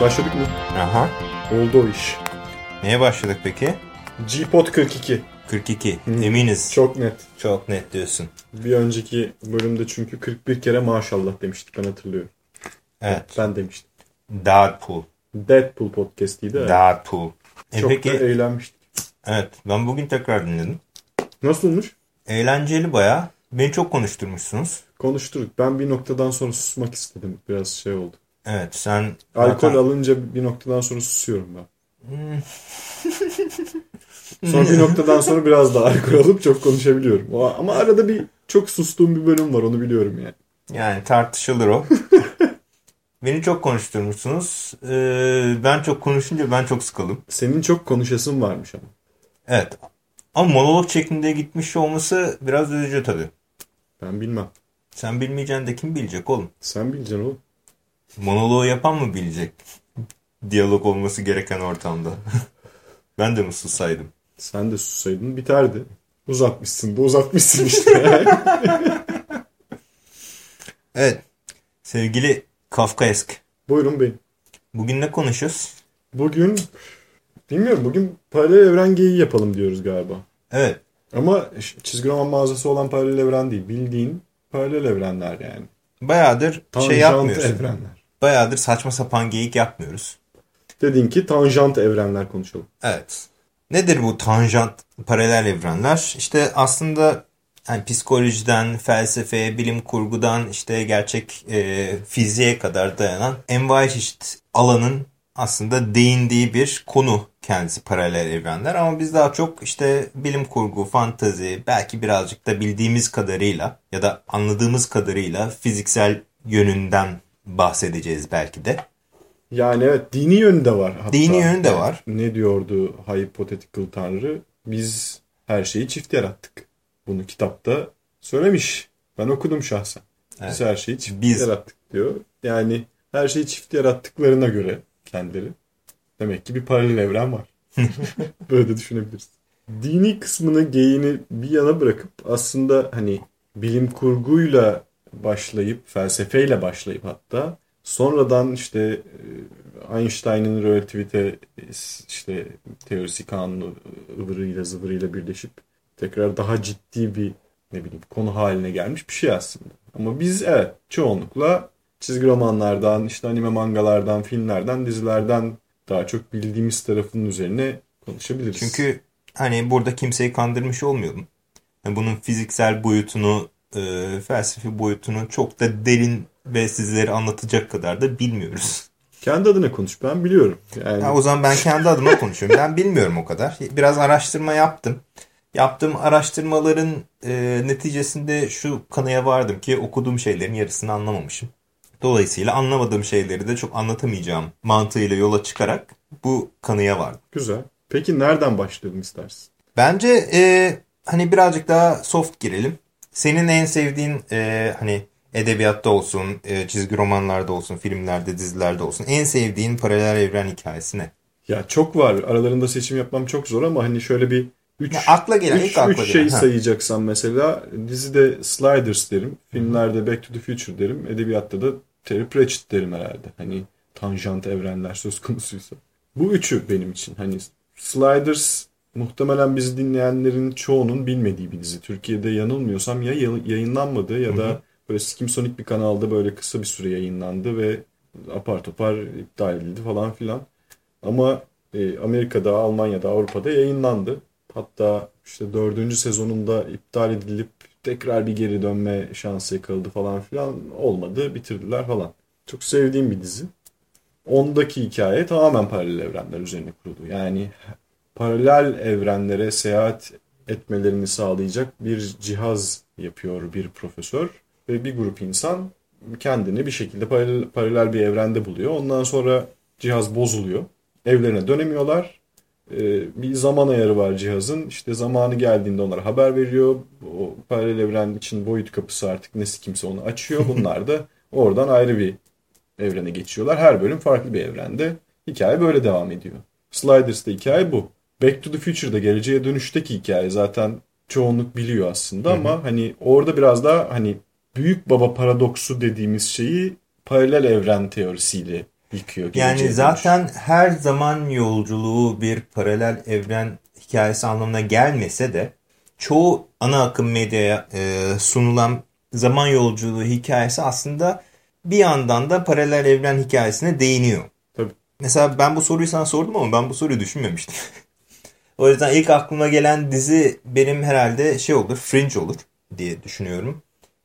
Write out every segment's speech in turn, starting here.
Başladık mı? Aha. Oldu o iş. Neye başladık peki? G-Pod 42. 42. Eminiz. Çok net. Çok net diyorsun. Bir önceki bölümde çünkü 41 kere maşallah demiştik ben hatırlıyorum. Evet. Ben demiştim. Deadpool. Deadpool podcast'iydi. evet. Deadpool. E Çok peki, da eğlenmiştik. evet ben bugün tekrar dinledim. Nasılmış? Eğlenceli baya. Beni çok konuşturmuşsunuz. Konuşturduk. Ben bir noktadan sonra susmak istedim. Biraz şey oldu. Evet sen Alkol zaten- alınca bir noktadan sonra susuyorum ben. Hmm. Sonra bir noktadan sonra biraz daha alkol alıp çok konuşabiliyorum. Ama arada bir çok sustuğum bir bölüm var onu biliyorum yani. Yani tartışılır o. Beni çok konuşturmuşsunuz. Ee, ben çok konuşunca ben çok sıkıldım. Senin çok konuşasın varmış ama. Evet. Ama monolog şeklinde gitmiş olması biraz üzücü tabii. Ben bilmem. Sen bilmeyeceksin de kim bilecek oğlum? Sen bileceksin oğlum. Monoloğu yapan mı bilecek? Diyalog olması gereken ortamda. ben de mi sussaydım? Sen de sussaydın biterdi. Uzatmışsın da uzatmışsın işte. Evet. Sevgili Kafkaesk. Buyurun benim. Bugün ne konuşuyoruz? Bugün bilmiyorum bugün paralel evren geyiği yapalım diyoruz galiba. Evet. Ama çizgi roman mağazası olan paralel evren değil. Bildiğin paralel evrenler yani. Bayağıdır şey Tanjant yapmıyoruz. evrenler. Bayağıdır saçma sapan geyik yapmıyoruz. Dedin ki tanjant evrenler konuşalım. Evet. Nedir bu tanjant paralel evrenler? İşte aslında yani psikolojiden, felsefeye, bilim kurgudan işte gerçek e, fiziğe kadar dayanan envai çeşit alanın aslında değindiği bir konu kendisi paralel evrenler. Ama biz daha çok işte bilim kurgu, fantazi, belki birazcık da bildiğimiz kadarıyla ya da anladığımız kadarıyla fiziksel yönünden bahsedeceğiz belki de. Yani evet dini yönü de var. Hatta. Dini yönü de var. Ne diyordu Hypothetical Tanrı? Biz her şeyi çift yarattık. Bunu kitapta söylemiş. Ben okudum şahsen. Biz Evet. her şeyi çift Biz. yarattık diyor. Yani her şeyi çift yarattıklarına göre kendileri. Demek ki bir paralel evren var. Böyle de düşünebiliriz. Dini kısmını geyini bir yana bırakıp aslında hani bilim kurguyla başlayıp felsefeyle başlayıp hatta sonradan işte e, Einstein'ın relativite işte teorisi kanunu ıvırıyla zıvırıyla birleşip tekrar daha ciddi bir ne bileyim konu haline gelmiş bir şey aslında. Ama biz evet çoğunlukla çizgi romanlardan, işte anime mangalardan, filmlerden, dizilerden daha çok bildiğimiz tarafının üzerine konuşabiliriz. Çünkü hani burada kimseyi kandırmış olmayalım. Yani bunun fiziksel boyutunu, e, felsefi boyutunu çok da derin ve sizlere anlatacak kadar da bilmiyoruz. kendi adına konuş ben biliyorum. Yani Ya o zaman ben kendi adıma konuşuyorum. Ben bilmiyorum o kadar. Biraz araştırma yaptım. Yaptığım araştırmaların e, neticesinde şu kanıya vardım ki okuduğum şeylerin yarısını anlamamışım. Dolayısıyla anlamadığım şeyleri de çok anlatamayacağım mantığıyla yola çıkarak bu kanıya vardım. güzel. Peki nereden başlayalım istersin? Bence e, hani birazcık daha soft girelim. Senin en sevdiğin e, hani edebiyatta olsun, e, çizgi romanlarda olsun, filmlerde, dizilerde olsun en sevdiğin paralel evren hikayesi ne? Ya çok var. Aralarında seçim yapmam çok zor ama hani şöyle bir 3 Ya akla gelen, ilk akla şey gelen. Ha. sayacaksam mesela dizide Sliders derim, filmlerde Back to the Future derim, edebiyatta da Terry Pratchett derim herhalde. Hani tanjant evrenler söz konusuysa. Bu üçü benim için. Hani Sliders muhtemelen bizi dinleyenlerin çoğunun bilmediği bir dizi. Türkiye'de yanılmıyorsam ya yayı- yayınlanmadı ya da böyle Skimsonic bir kanalda böyle kısa bir süre yayınlandı ve apar topar iptal edildi falan filan. Ama e, Amerika'da, Almanya'da, Avrupa'da yayınlandı. Hatta işte dördüncü sezonunda iptal edilip tekrar bir geri dönme şansı yakaladı falan filan. Olmadı, bitirdiler falan. Çok sevdiğim bir dizi. Ondaki hikaye tamamen paralel evrenler üzerine kurulu. Yani paralel evrenlere seyahat etmelerini sağlayacak bir cihaz yapıyor bir profesör ve bir grup insan kendini bir şekilde paralel, paralel bir evrende buluyor. Ondan sonra cihaz bozuluyor. Evlerine dönemiyorlar. Ee, bir zaman ayarı var cihazın. İşte zamanı geldiğinde onlara haber veriyor. O paralel evren için boyut kapısı artık nesi kimse onu açıyor. Bunlar da oradan ayrı bir evrene geçiyorlar. Her bölüm farklı bir evrende. Hikaye böyle devam ediyor. Sliders'ta hikaye bu. Back to the Future'da geleceğe dönüşteki hikaye zaten çoğunluk biliyor aslında ama hani orada biraz daha hani büyük baba paradoksu dediğimiz şeyi paralel evren teorisiyle yıkıyor. Yani zaten dönüş. her zaman yolculuğu bir paralel evren hikayesi anlamına gelmese de çoğu ana akım medyaya e, sunulan zaman yolculuğu hikayesi aslında bir yandan da paralel evren hikayesine değiniyor. Tabii. Mesela ben bu soruyu sana sordum ama ben bu soruyu düşünmemiştim. o yüzden ilk aklıma gelen dizi benim herhalde şey olur, Fringe olur diye düşünüyorum.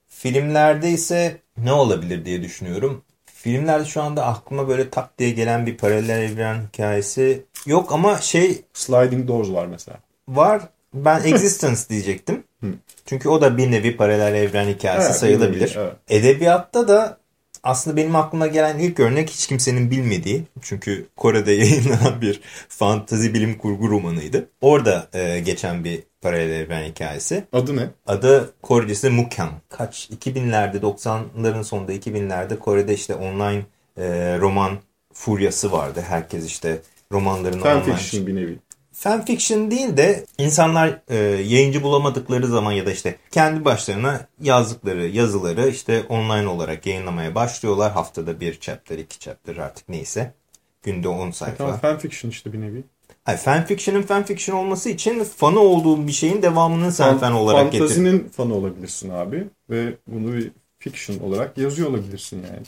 Filmlerde ise ne olabilir diye düşünüyorum. Filmlerde şu anda aklıma böyle tak diye gelen bir paralel evren hikayesi yok ama şey Sliding Doors var mesela. var. Ben Existence diyecektim. Çünkü o da bir nevi paralel evren hikayesi Evet, sayılabilir. nevi, evet. Edebiyatta da aslında benim aklıma gelen ilk örnek hiç kimsenin bilmediği. Çünkü Kore'de yayınlanan bir fantazi bilim kurgu romanıydı. Orada e, geçen bir paralel evren hikayesi. Adı ne? Adı Korecesi Mukan. Kaç? 2000'lerde 90'ların sonunda 2000'lerde Kore'de işte online e, roman furyası vardı. Herkes işte romanlarını online Fanfiction bir nevi. Fanfiction değil de insanlar e, yayıncı bulamadıkları zaman ya da işte kendi başlarına yazdıkları yazıları işte online olarak yayınlamaya başlıyorlar. Haftada bir chapter, iki chapter artık neyse. Günde 10 sayfa. Tamam fanfiction işte bir nevi. Hayır, fanfiction'ın fanfiction olması için fanı olduğun bir şeyin devamını sen fan olarak getir. Fantazinin fanı olabilirsin abi. Ve bunu bir fiction olarak yazıyor olabilirsin yani.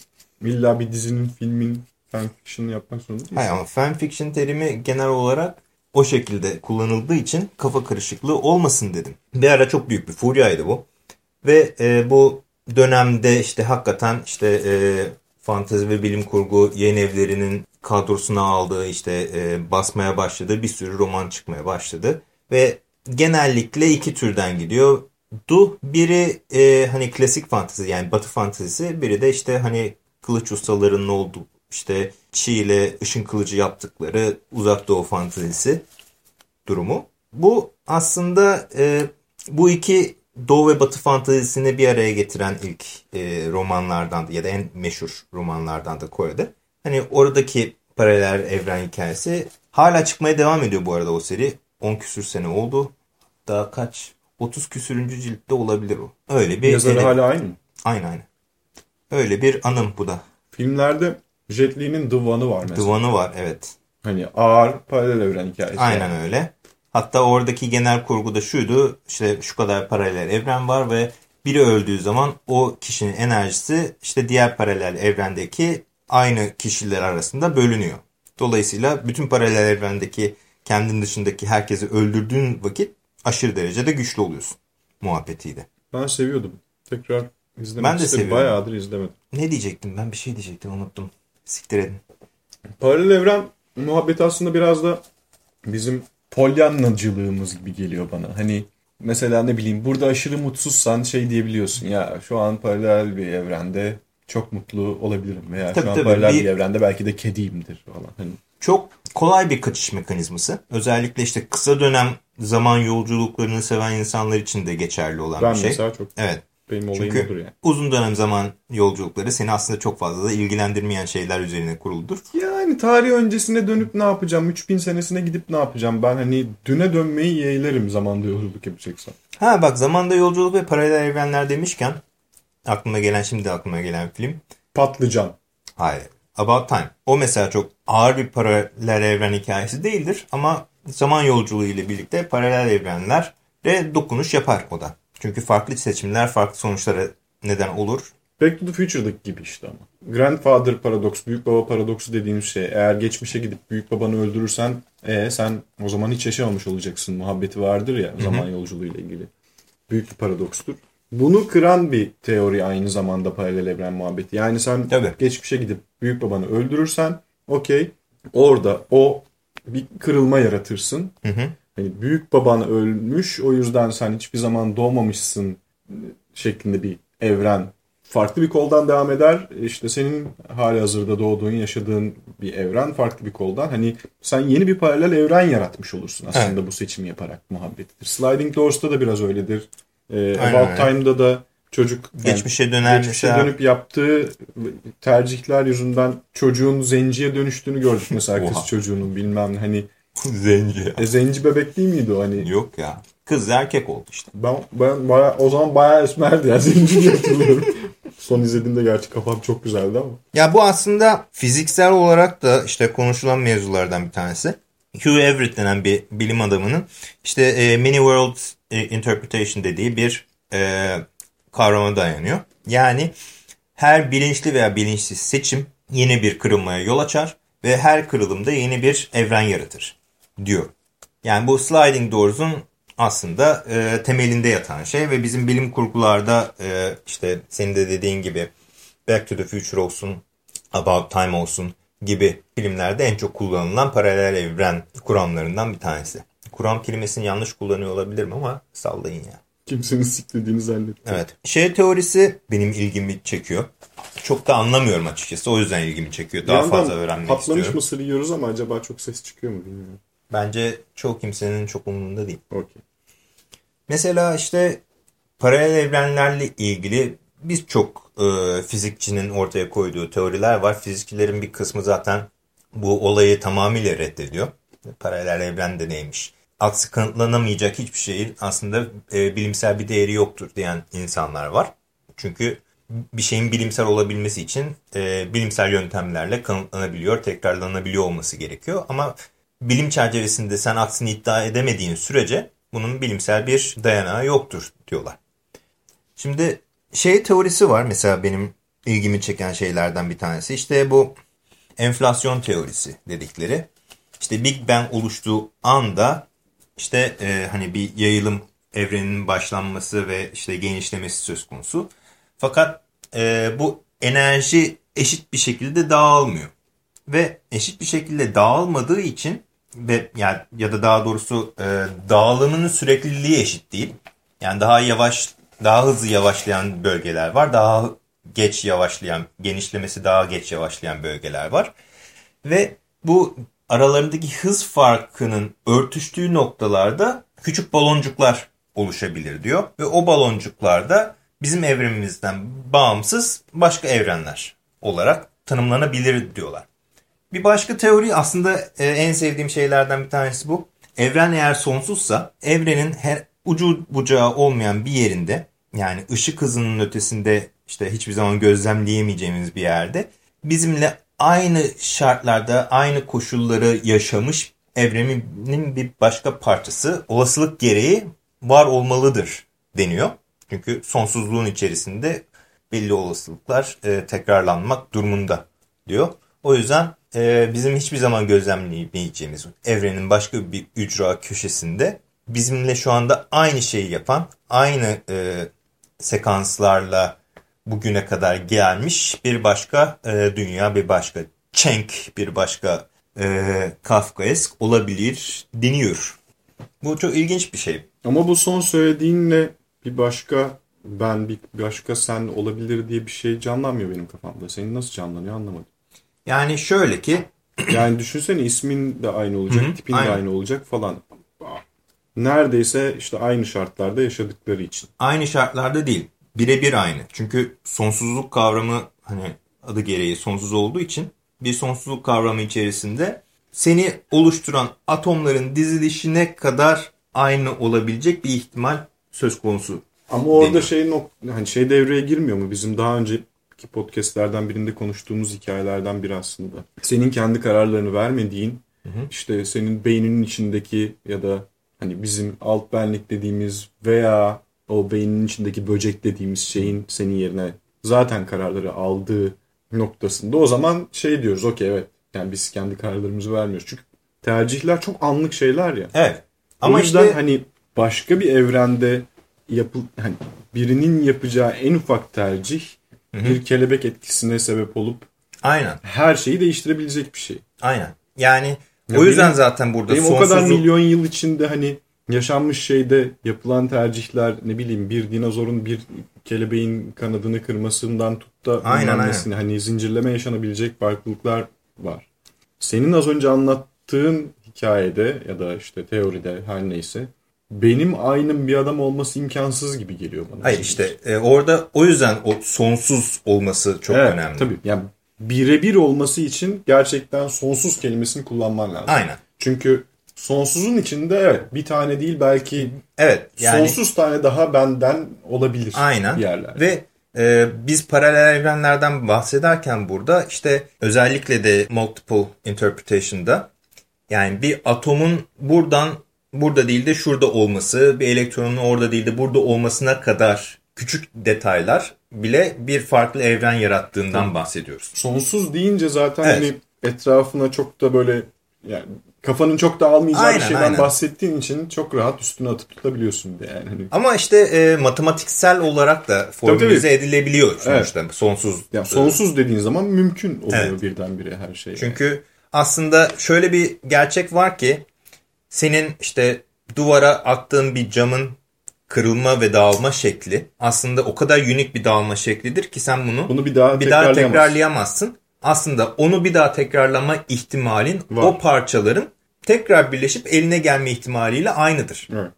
İlla bir dizinin, filmin fanfiction yapmak zorunda değilsin. Hayır ama fanfiction terimi genel olarak o şekilde kullanıldığı için kafa karışıklığı olmasın dedim. Bir ara çok büyük bir furyaydı bu. Ve e, bu dönemde işte hakikaten işte e, fantezi ve bilim kurgu yayın evlerinin kadrosuna aldığı işte e, basmaya başladığı bir sürü roman çıkmaya başladı. Ve genellikle iki türden gidiyor. Du biri e, hani klasik fantezi yani batı fantezisi biri de işte hani kılıç ustalarının olduğu işte çi ile ışın kılıcı yaptıkları uzak doğu fantezisi durumu. Bu aslında e, bu iki doğu ve batı fantezisini bir araya getiren ilk e, romanlardan ya da en meşhur romanlardan da Kore'de. Hani oradaki paralel evren hikayesi hala çıkmaya devam ediyor bu arada o seri. 10 küsür sene oldu. Daha kaç? 30 küsürüncü ciltte olabilir o. Öyle bir Yazarı ele- hala aynı mı? Aynen aynen. Öyle bir anım bu da. Filmlerde Jet Li'nin The One'ı var mesela. Divanı var evet. Hani ağır paralel evren hikayesi. Aynen yani. öyle. Hatta oradaki genel kurgu da şuydu. İşte şu kadar paralel evren var ve biri öldüğü zaman o kişinin enerjisi işte diğer paralel evrendeki aynı kişiler arasında bölünüyor. Dolayısıyla bütün paralel evrendeki kendin dışındaki herkesi öldürdüğün vakit aşırı derecede güçlü oluyorsun muhabbetiydi. Ben seviyordum. Tekrar izlemek Ben de istedim. Bayağıdır izlemedim. Ne diyecektim ben bir şey diyecektim unuttum. Siktir edin. Paralel evren muhabbeti aslında biraz da bizim polyanlacılığımız gibi geliyor bana. Hani mesela ne bileyim burada aşırı mutsuzsan şey diyebiliyorsun ya şu an paralel bir evrende çok mutlu olabilirim veya Tabii, şu an tabii. paralel Bir- bir... evrende belki de kediyimdir falan. Hani Çok kolay bir kaçış mekanizması. Özellikle işte kısa dönem zaman yolculuklarını seven insanlar için de geçerli olan ben bir şey. mesela çok Evet. Benim olayım Çünkü odur yani. uzun dönem zaman yolculukları seni aslında çok fazla da ilgilendirmeyen şeyler üzerine kuruludur. Yani tarih öncesine dönüp ne yapacağım? 3000 senesine gidip ne yapacağım? Ben hani düne dönmeyi yeğlerim zamanda yolculuk yapacaksam. Ha bak zamanda yolculuk ve paralel evrenler demişken aklıma gelen şimdi aklıma gelen film. Patlıcan. Hayır. About Time. O mesela çok ağır bir paralel evren hikayesi değildir ama zaman yolculuğu ile birlikte paralel evrenlere dokunuş yapar o da. Çünkü farklı seçimler farklı sonuçlara neden olur. Back to the Future'daki gibi işte ama. Grandfather paradoks, büyük baba paradoksu dediğimiz şey. Eğer geçmişe gidip büyük babanı öldürürsen e, sen o zaman hiç yaşamamış olacaksın muhabbeti vardır ya zaman yolculuğu ile ilgili. Büyük bir paradokstur. Bunu kıran bir teori aynı zamanda paralel evren muhabbeti. Yani sen Tabii. geçmişe gidip büyük babanı öldürürsen okey orada o bir kırılma yaratırsın. Hı hı. Hani büyük baban ölmüş o yüzden sen hiçbir zaman doğmamışsın şeklinde bir evren farklı bir koldan devam eder. İşte senin hali hazırda doğduğun, yaşadığın bir evren farklı bir koldan. Hani sen yeni bir paralel evren yaratmış olursun aslında bu seçimi yaparak muhabbetidir. Sliding Doors'ta da biraz öyledir. Ee, Aynen About öyle. Time'da da çocuk yani Geçmişe döner geçmişe mesela. dönüp yaptığı tercihler yüzünden çocuğun zenciye dönüştüğünü gördük mesela kız çocuğunun bilmem hani Zenci. e, zenci bebek değil miydi o hani Yok ya. Kız erkek oldu işte. ben, ben bayağı, o zaman bayağı esmerdi ya zenci diye hatırlıyorum. Son izlediğimde gerçi kafam çok güzeldi ama. Ya bu aslında fiziksel olarak da işte konuşulan mevzulardan bir tanesi. Hugh Everett denen bir bilim adamının işte e, many world e, interpretation dediği bir e, kavrama dayanıyor. Yani her bilinçli veya bilinçsiz seçim yeni bir kırılmaya yol açar ve her kırılımda yeni bir evren yaratır diyor. Yani bu sliding doors'un aslında e, temelinde yatan şey ve bizim bilim kurgularda e, işte senin de dediğin gibi Back to the Future olsun, About Time olsun gibi filmlerde en çok kullanılan paralel evren kuramlarından bir tanesi. Kuram kelimesini yanlış kullanıyor olabilirim ama sallayın ya. Kimsenin siklediğini zannettim. Evet. Şey teorisi benim ilgimi çekiyor. Çok da anlamıyorum açıkçası. O yüzden ilgimi çekiyor. Daha fazla öğrenmek patlamış istiyorum. Patlamış mısır yiyoruz ama acaba çok ses çıkıyor mu bilmiyorum. Bence çoğu kimsenin çok umurunda değil. Okay. Mesela işte paralel evrenlerle ilgili birçok e, fizikçinin ortaya koyduğu teoriler var. Fizikçilerin bir kısmı zaten bu olayı tamamıyla reddediyor. Paralel evren de neymiş? Aksi kanıtlanamayacak hiçbir şeyin aslında e, bilimsel bir değeri yoktur diyen insanlar var. Çünkü bir şeyin bilimsel olabilmesi için e, bilimsel yöntemlerle kanıtlanabiliyor, tekrarlanabiliyor olması gerekiyor. Ama bilim çerçevesinde sen aksini iddia edemediğin sürece bunun bilimsel bir dayanağı yoktur diyorlar. Şimdi şey teorisi var mesela benim ilgimi çeken şeylerden bir tanesi. İşte bu enflasyon teorisi dedikleri. İşte Big Bang oluştuğu anda işte e, hani bir yayılım evrenin başlanması ve işte genişlemesi söz konusu. Fakat e, bu enerji eşit bir şekilde dağılmıyor. Ve eşit bir şekilde dağılmadığı için ve yani ya da daha doğrusu e, dağılımının sürekliliği eşit değil. Yani daha yavaş, daha hızlı yavaşlayan bölgeler var. Daha geç yavaşlayan, genişlemesi daha geç yavaşlayan bölgeler var. Ve bu aralarındaki hız farkının örtüştüğü noktalarda küçük baloncuklar oluşabilir diyor. Ve o baloncuklarda bizim evrenimizden bağımsız başka evrenler olarak tanımlanabilir diyorlar. Bir başka teori aslında e, en sevdiğim şeylerden bir tanesi bu. Evren eğer sonsuzsa evrenin her ucu bucağı olmayan bir yerinde yani ışık hızının ötesinde işte hiçbir zaman gözlemleyemeyeceğimiz bir yerde bizimle aynı şartlarda aynı koşulları yaşamış evrenin bir başka parçası olasılık gereği var olmalıdır deniyor. Çünkü sonsuzluğun içerisinde belli olasılıklar e, tekrarlanmak durumunda diyor. O yüzden e, bizim hiçbir zaman gözlemleyemeyeceğimiz evrenin başka bir ücra köşesinde bizimle şu anda aynı şeyi yapan, aynı e, sekanslarla bugüne kadar gelmiş bir başka e, dünya, bir başka Çenk, bir başka e, Kafkaesk olabilir deniyor. Bu çok ilginç bir şey. Ama bu son söylediğinle bir başka ben, bir başka sen olabilir diye bir şey canlanmıyor benim kafamda. Senin nasıl canlanıyor anlamadım. Yani şöyle ki. yani düşünsene ismin de aynı olacak, Hı-hı, tipin aynen. de aynı olacak falan. Neredeyse işte aynı şartlarda yaşadıkları için. Aynı şartlarda değil. Birebir aynı. Çünkü sonsuzluk kavramı hani adı gereği sonsuz olduğu için bir sonsuzluk kavramı içerisinde seni oluşturan atomların dizilişine kadar aynı olabilecek bir ihtimal söz konusu. Ama orada deniyor. şey hani şey devreye girmiyor mu? Bizim daha önceki podcastlerden birinde konuştuğumuz hikayelerden biri aslında. Senin kendi kararlarını vermediğin, hı hı. işte senin beyninin içindeki ya da hani bizim alt benlik dediğimiz veya o beyninin içindeki böcek dediğimiz şeyin senin yerine zaten kararları aldığı noktasında o zaman şey diyoruz okey evet yani biz kendi kararlarımızı vermiyoruz. Çünkü tercihler çok anlık şeyler ya. Evet. Ama o yüzden işte... hani başka bir evrende yapıl hani birinin yapacağı en ufak tercih Hı-hı. bir kelebek etkisine sebep olup Aynen. her şeyi değiştirebilecek bir şey. Aynen. Yani ya o yüzden benim, zaten burada benim sonsuzluk... o kadar milyon yıl içinde hani yaşanmış şeyde yapılan tercihler ne bileyim bir dinozorun bir kelebeğin kanadını kırmasından tut da aynen, aynen. hani zincirleme yaşanabilecek farklılıklar var. Senin az önce anlattığın hikayede ya da işte teoride her neyse benim aynım bir adam olması imkansız gibi geliyor bana. Hayır işte e, orada o yüzden o sonsuz olması çok evet, önemli. Tabii yani birebir olması için gerçekten sonsuz kelimesini kullanman lazım. Aynen. Çünkü sonsuzun içinde evet bir tane değil belki evet yani, sonsuz tane daha benden olabilir aynen. yerler. Ve Ee, biz paralel evrenlerden bahsederken burada işte özellikle de multiple interpretation'da yani bir atomun buradan burada değil de şurada olması, bir elektronun orada değil de burada olmasına kadar küçük detaylar bile bir farklı evren yarattığından bahsediyoruz. Sonsuz deyince zaten evet. hani etrafına çok da böyle yani kafanın çok da almayacağı aynen, bir şeyden aynen. bahsettiğin için çok rahat üstüne atıp tutabiliyorsun yani. Hani... Ama işte e, matematiksel olarak da formülize edilebiliyor sonuçta evet. sonsuz. Yani sonsuz dediğin zaman mümkün oluyor evet. birdenbire her şey. Çünkü yani. aslında şöyle bir gerçek var ki senin işte duvara attığın bir camın kırılma ve dağılma şekli aslında o kadar unik bir dağılma şeklidir ki sen bunu, bunu bir daha, bir daha tekrarlayamazsın. Aslında onu bir daha tekrarlama ihtimalin Var. o parçaların tekrar birleşip eline gelme ihtimaliyle aynıdır. Evet.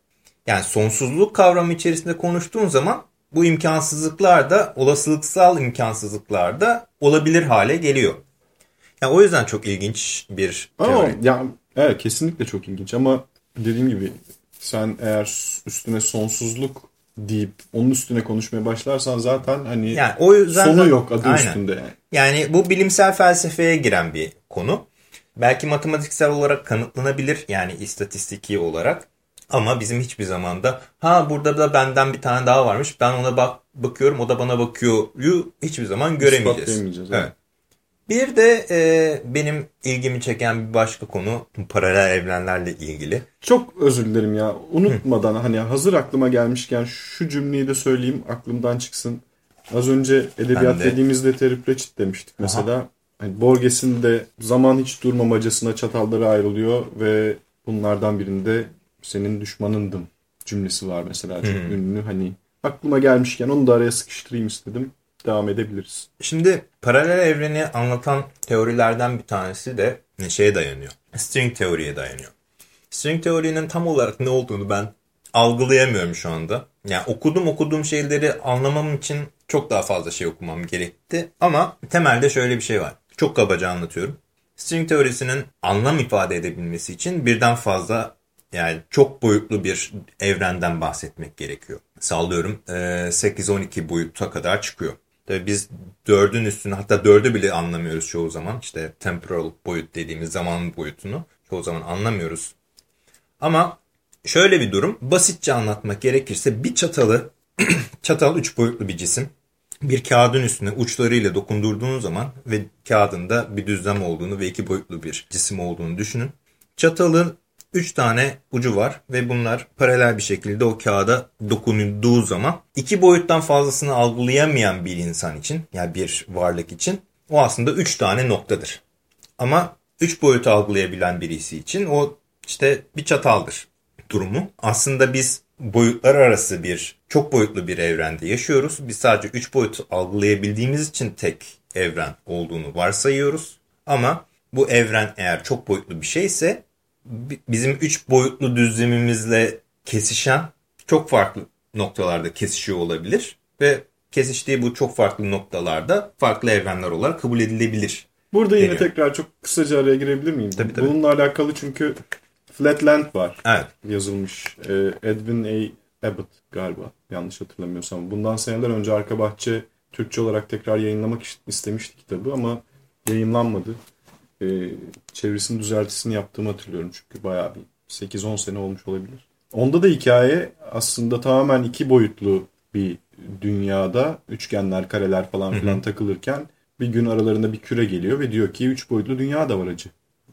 Yani sonsuzluk kavramı içerisinde konuştuğun zaman bu imkansızlıklar da olasılıksal imkansızlıklar da olabilir hale geliyor. Yani o yüzden çok ilginç bir teori. Ama yani, evet kesinlikle çok ilginç ama dediğim gibi sen eğer üstüne sonsuzluk deyip onun üstüne konuşmaya başlarsan zaten hani yani o yüzden sonu yok adı aynen. üstünde yani. Yani bu bilimsel felsefeye giren bir konu. Belki matematiksel olarak kanıtlanabilir yani istatistiki olarak. Ama bizim hiçbir zamanda ha burada da benden bir tane daha varmış ben ona bak bakıyorum o da bana bakıyor hiçbir zaman göremeyeceğiz. Evet. evet. Bir de e, benim ilgimi çeken bir başka konu paralel evrenlerle ilgili. Çok özür dilerim ya. Unutmadan Hı. hani hazır aklıma gelmişken şu cümleyi de söyleyeyim aklımdan çıksın. Az önce edebiyat de... dediğimizde Terry Pratchett demiştik mesela. Hani Borges'in de zaman hiç durmamacasına çatalları ayrılıyor ve bunlardan birinde senin düşmanındım cümlesi var mesela çok Hı. ünlü. Hani aklıma gelmişken onu da araya sıkıştırayım istedim devam edebiliriz. Şimdi paralel evreni anlatan teorilerden bir tanesi de şeye dayanıyor. String teoriye dayanıyor. String teorinin tam olarak ne olduğunu ben algılayamıyorum şu anda. Yani okudum okuduğum şeyleri anlamam için çok daha fazla şey okumam gerekti. Ama temelde şöyle bir şey var. Çok kabaca anlatıyorum. String teorisinin anlam ifade edebilmesi için birden fazla yani çok boyutlu bir evrenden bahsetmek gerekiyor. Sallıyorum 8-12 boyuta kadar çıkıyor. Tabii biz dördün üstünü hatta dördü bile anlamıyoruz çoğu zaman. İşte temporal boyut dediğimiz zaman boyutunu çoğu zaman anlamıyoruz. Ama şöyle bir durum basitçe anlatmak gerekirse bir çatalı çatal üç boyutlu bir cisim. Bir kağıdın üstüne uçlarıyla dokundurduğunuz zaman ve kağıdında bir düzlem olduğunu ve iki boyutlu bir cisim olduğunu düşünün. Çatalın 3 tane ucu var ve bunlar paralel bir şekilde o kağıda dokunulduğu zaman iki boyuttan fazlasını algılayamayan bir insan için yani bir varlık için o aslında 3 tane noktadır. Ama 3 boyutu algılayabilen birisi için o işte bir çataldır durumu. Aslında biz boyutlar arası bir çok boyutlu bir evrende yaşıyoruz. Biz sadece 3 boyutu algılayabildiğimiz için tek evren olduğunu varsayıyoruz. Ama bu evren eğer çok boyutlu bir şeyse bizim üç boyutlu düzlemimizle kesişen çok farklı noktalarda kesişiyor olabilir ve kesiştiği bu çok farklı noktalarda farklı evrenler olarak kabul edilebilir. Burada yine deniyor. tekrar çok kısaca araya girebilir miyim? Tabii, tabii. Bununla alakalı çünkü Flatland var. Evet. Yazılmış. Ee, Edwin A. Abbott galiba. Yanlış hatırlamıyorsam. Bundan seneler önce Arka Bahçe Türkçe olarak tekrar yayınlamak istemişti kitabı ama yayınlanmadı e, çevirisini düzeltisini yaptığımı hatırlıyorum. Çünkü bayağı bir 8-10 sene olmuş olabilir. Onda da hikaye aslında tamamen iki boyutlu bir dünyada üçgenler, kareler falan filan takılırken bir gün aralarında bir küre geliyor ve diyor ki üç boyutlu dünya da var acı.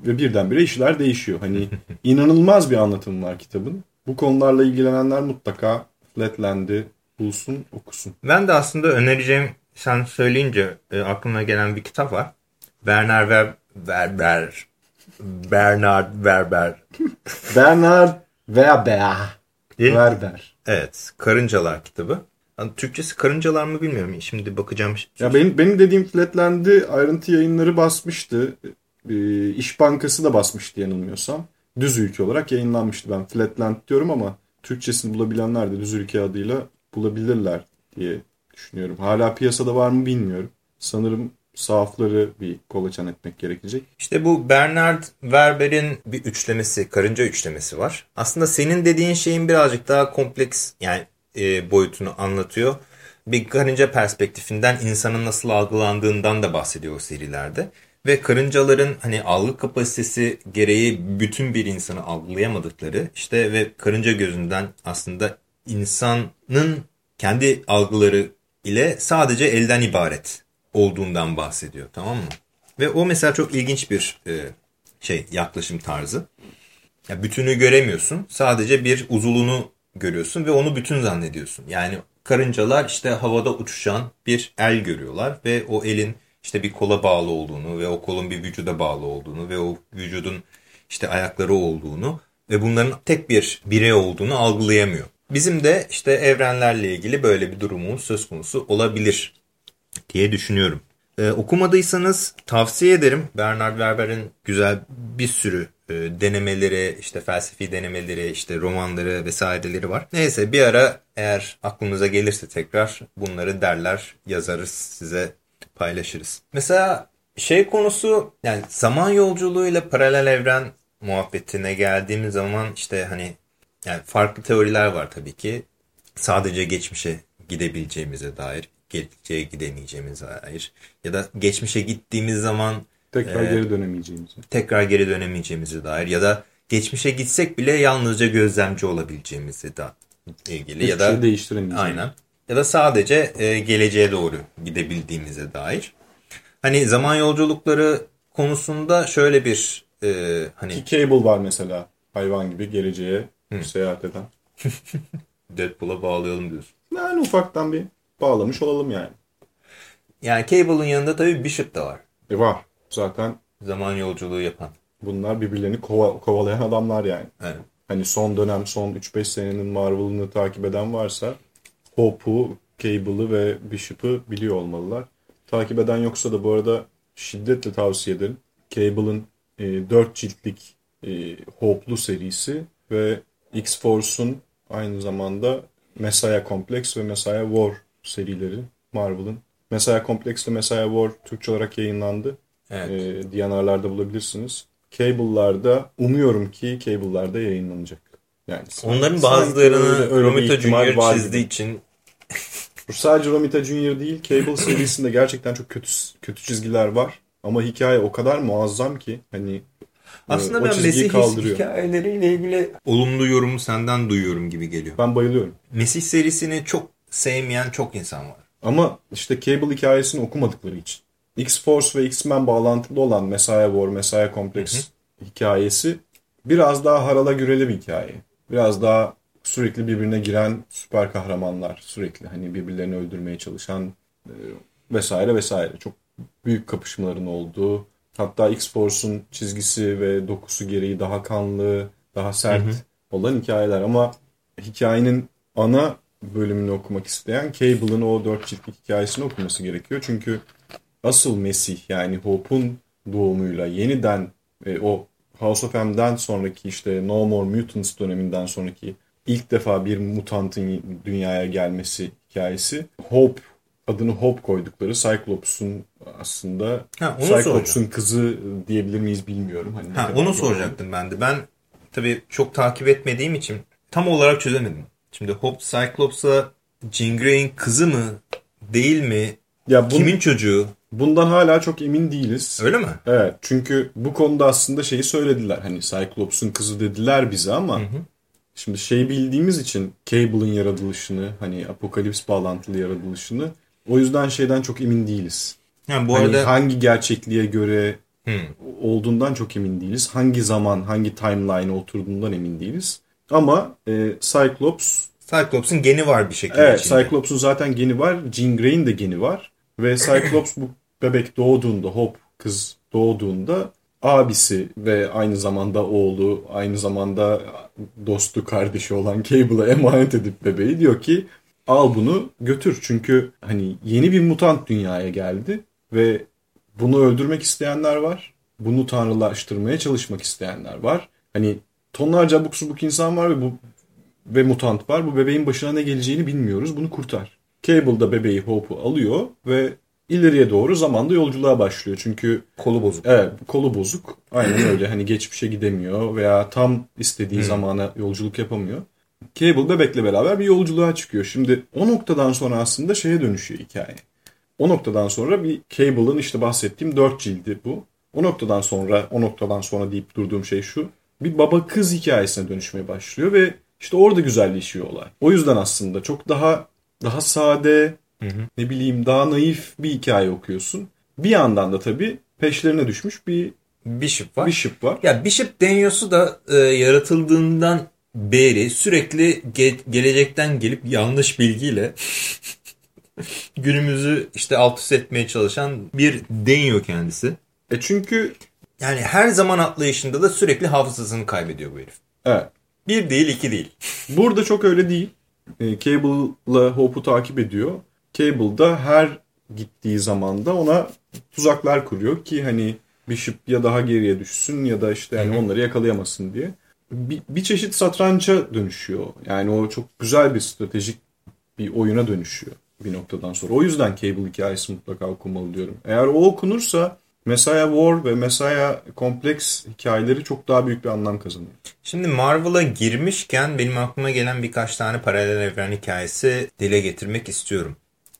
Ve birdenbire işler değişiyor. Hani inanılmaz bir anlatım var kitabın. Bu konularla ilgilenenler mutlaka Flatland'i bulsun, okusun. Ben de aslında önereceğim, sen söyleyince e, aklıma gelen bir kitap var. Werner Ver Werber. Bernard Werber. Bernard Werber. Werber. Evet. Karıncalar kitabı. Yani Türkçesi karıncalar mı bilmiyorum. Şimdi bakacağım. Ya benim, benim dediğim Flatland'i ayrıntı yayınları basmıştı. Ee, İş Bankası da basmıştı yanılmıyorsam. Düz ülke olarak yayınlanmıştı. Ben Flatland diyorum ama Türkçesini bulabilenler de düz ülke adıyla bulabilirler diye düşünüyorum. Hala piyasada var mı bilmiyorum. Sanırım sahafları bir kolaçan etmek gerekecek. İşte bu Bernard Werber'in bir üçlemesi, karınca üçlemesi var. Aslında senin dediğin şeyin birazcık daha kompleks yani e, boyutunu anlatıyor. bir karınca perspektifinden insanın nasıl algılandığından da bahsediyor o serilerde. Ve karıncaların hani algı kapasitesi gereği bütün bir insanı algılayamadıkları işte ve karınca gözünden aslında insanın kendi algıları ile sadece elden ibaret olduğundan bahsediyor tamam mı? Ve o mesela çok ilginç bir e, şey yaklaşım tarzı. Ya bütünü göremiyorsun. Sadece bir uzulunu görüyorsun ve onu bütün zannediyorsun. Yani karıncalar işte havada uçuşan bir el görüyorlar ve o elin işte bir kola bağlı olduğunu ve o kolun bir vücuda bağlı olduğunu ve o vücudun işte ayakları olduğunu ve bunların tek bir birey olduğunu algılayamıyor. Bizim de işte evrenlerle ilgili böyle bir durumumuz söz konusu olabilir diye düşünüyorum. Ee, okumadıysanız tavsiye ederim. Bernard Werber'in güzel bir sürü e, denemeleri, işte felsefi denemeleri, işte romanları vesaireleri var. Neyse bir ara eğer aklınıza gelirse tekrar bunları derler, yazarız size paylaşırız. Mesela şey konusu yani zaman yolculuğuyla paralel evren muhabbetine geldiğimiz zaman işte hani yani farklı teoriler var tabii ki. Sadece geçmişe gidebileceğimize dair, geleceğe gidemeyeceğimize dair ya da geçmişe gittiğimiz zaman tekrar e, geri dönemeyeceğimize. Tekrar geri dönemeyeceğimize dair ya da geçmişe gitsek bile yalnızca gözlemci olabileceğimize da ilgili Hiçbir ya da şey değiştiremeyeceğimiz. Aynen. Ya da sadece e, geleceğe doğru gidebildiğimize dair. Hani zaman yolculukları konusunda şöyle bir e, hani... Ki Cable var mesela hayvan gibi geleceğe Hı. seyahat eden. Deadpool'a bağlayalım diyorsun. Yani ufaktan bir bağlamış olalım yani. Yani Cable'ın yanında tabii Bishop da var. E var. Zaten zaman yolculuğu yapan. Bunlar birbirlerini kova, kovalayan adamlar yani. Evet. Hani son dönem, son 3-5 senenin Marvel'ını takip eden varsa Hope'u, Cable'ı ve Bishop'ı biliyor olmalılar. Takip eden yoksa da bu arada şiddetle tavsiye ederim. Cable'ın e, 4 ciltlik e, Hope'lu serisi ve X-Force'un aynı zamanda Messiah Complex ve Messiah War serileri Marvel'ın. Messiah Complex ve Messiah War Türkçe olarak yayınlandı. Evet. E, DNR'larda bulabilirsiniz. Cable'larda umuyorum ki Cable'larda yayınlanacak. Yani Onların bazılarını Romita Junior çizdiği için Bu sadece Romita Junior değil. Cable serisinde gerçekten çok kötü kötü çizgiler var. Ama hikaye o kadar muazzam ki hani e, aslında o ben Mesih kaldırıyor. hikayeleriyle ilgili olumlu yorumu senden duyuyorum gibi geliyor. Ben bayılıyorum. Mesih serisini çok sevmeyen çok insan var. Ama işte Cable hikayesini okumadıkları için. X-Force ve X-Men bağlantılı olan Messiah War, Messiah Complex hı hı. hikayesi biraz daha harala güreli bir hikaye. Biraz daha sürekli birbirine giren süper kahramanlar. Sürekli hani birbirlerini öldürmeye çalışan e, vesaire vesaire. Çok büyük kapışmaların olduğu. Hatta X-Force'un çizgisi ve dokusu gereği daha kanlı, daha sert hı hı. olan hikayeler. Ama hikayenin ana bölümünü okumak isteyen Cable'ın o dört ciltlik hikayesini okuması gerekiyor. Çünkü asıl Mesih yani Hope'un doğumuyla yeniden e, o House of M'den sonraki işte No More Mutants döneminden sonraki ilk defa bir mutantın dünyaya gelmesi hikayesi. Hope adını Hope koydukları Cyclops'un aslında Cyclops'un kızı diyebilir miyiz bilmiyorum. Hani ha, onu soracaktım ben de. Ben tabii çok takip etmediğim için tam olarak çözemedim. Şimdi Hope Cyclops'a Jean Grey'in kızı mı değil mi? Ya bunu, Kimin çocuğu? Bundan hala çok emin değiliz. Öyle mi? Evet. Çünkü bu konuda aslında şeyi söylediler. Hani Cyclops'un kızı dediler bize ama hı hı. şimdi şey bildiğimiz için Cable'ın yaratılışını hani Apokalips bağlantılı yaratılışını o yüzden şeyden çok emin değiliz. Yani bu hani arada hangi gerçekliğe göre hmm. olduğundan çok emin değiliz. Hangi zaman, hangi timeline oturduğundan emin değiliz. Ama e, Cyclops Cyclops'un geni var bir şekilde Evet, içinde. Cyclops'un zaten geni var. Jean Grey'in de geni var. Ve Cyclops bu bebek doğduğunda, Hope kız doğduğunda abisi ve aynı zamanda oğlu, aynı zamanda dostu, kardeşi olan Cable'a emanet edip bebeği diyor ki al bunu götür. Çünkü hani yeni bir mutant dünyaya geldi ve bunu öldürmek isteyenler var. Bunu tanrılaştırmaya çalışmak isteyenler var. Hani tonlarca abuk subuk insan var ve bu ve mutant var. Bu bebeğin başına ne geleceğini bilmiyoruz. Bunu kurtar. Cable da bebeği Hope'u alıyor ve ileriye doğru zamanda yolculuğa başlıyor. Çünkü kolu bozuk. Evet, kolu bozuk. Aynen öyle. Hani geçmişe gidemiyor veya tam istediği zamana yolculuk yapamıyor. Cable bebekle beraber bir yolculuğa çıkıyor. Şimdi o noktadan sonra aslında şeye dönüşüyor hikaye. O noktadan sonra bir Cable'ın işte bahsettiğim dört cildi bu. O noktadan sonra, o noktadan sonra deyip durduğum şey şu. Bir baba kız hikayesine dönüşmeye başlıyor ve işte orada güzelleşiyor olay. O yüzden aslında çok daha daha sade, hı hı. ne bileyim daha naif bir hikaye okuyorsun. Bir yandan da tabii peşlerine düşmüş bir Bishop var. Bishop var. Ya Bishop deniyosu da e, yaratıldığından beri sürekli ge gelecekten gelip yanlış bilgiyle günümüzü işte alt üst etmeye çalışan bir deniyor kendisi. E çünkü yani her zaman atlayışında da sürekli hafızasını kaybediyor bu herif. Evet. Bir değil iki değil. Burada çok öyle değil. E, Cable'la Hope'u takip ediyor. Cable da her gittiği zamanda ona tuzaklar kuruyor ki hani Bishop ya daha geriye düşsün ya da işte yani onları yakalayamasın diye. Bir, bir çeşit satranca dönüşüyor. Yani o çok güzel bir stratejik bir oyuna dönüşüyor bir noktadan sonra. O yüzden Cable hikayesi mutlaka okumalı diyorum. Eğer o okunursa Messiah War ve Messiah Complex hikayeleri çok daha büyük bir anlam kazanıyor. Şimdi Marvel'a girmişken benim aklıma gelen birkaç tane paralel evren hikayesi dile getirmek istiyorum.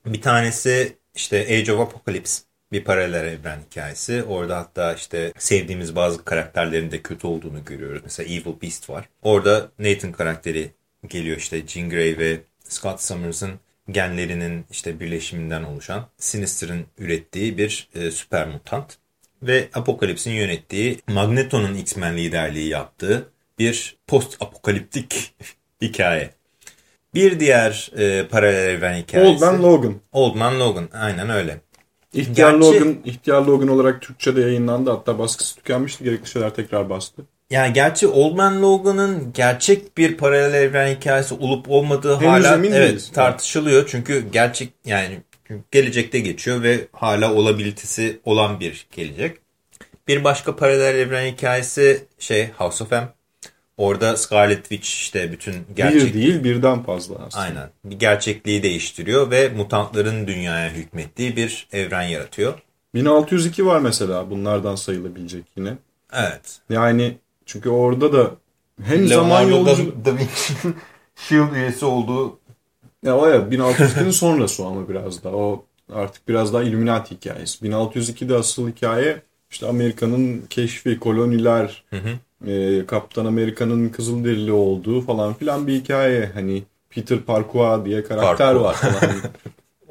Bir tanesi işte Age of Apocalypse bir paralel evren hikayesi. Orada hatta işte sevdiğimiz bazı karakterlerin de kötü olduğunu görüyoruz. Mesela Evil Beast var. Orada Nathan karakteri geliyor işte Jean Grey ve Scott Summers'ın genlerinin işte birleşiminden oluşan Sinister'ın ürettiği bir e, süper mutant ve Apocalypse'in yönettiği Magneto'nun X-Men liderliği yaptığı bir post apokaliptik hikaye. Bir diğer e, paralel evren hikayesi. Old Man Logan. Old Man Logan aynen öyle. İhtiyar Gerçi, Logan, İhtiyar Logan olarak Türkçe'de yayınlandı. Hatta baskısı tükenmişti. Gerekli şeyler tekrar bastı. Yani gerçi Old Man Logan'ın gerçek bir paralel evren hikayesi olup olmadığı Henüz hala evet, değiliz. tartışılıyor. Çünkü gerçek yani gelecekte geçiyor ve hala olabilitesi olan bir gelecek. Bir başka paralel evren hikayesi şey House of M. Orada Scarlet Witch işte bütün gerçek... Bir değil birden fazla aslında. Aynen. Bir gerçekliği değiştiriyor ve mutantların dünyaya hükmettiği bir evren yaratıyor. 1602 var mesela bunlardan sayılabilecek yine. Evet. Yani çünkü orada da hem Leonardo zaman yolcu... Da Vinci'nin S.H.I.E.L.D. üyesi olduğu... Ya o ya 1602'nin sonrası o ama biraz da. O artık biraz daha Illuminati hikayesi. 1602'de asıl hikaye işte Amerika'nın keşfi, koloniler, hı hı. E, Kaptan Amerika'nın Kızılderili olduğu falan filan bir hikaye. Hani Peter Parkour diye karakter Parkour. var falan.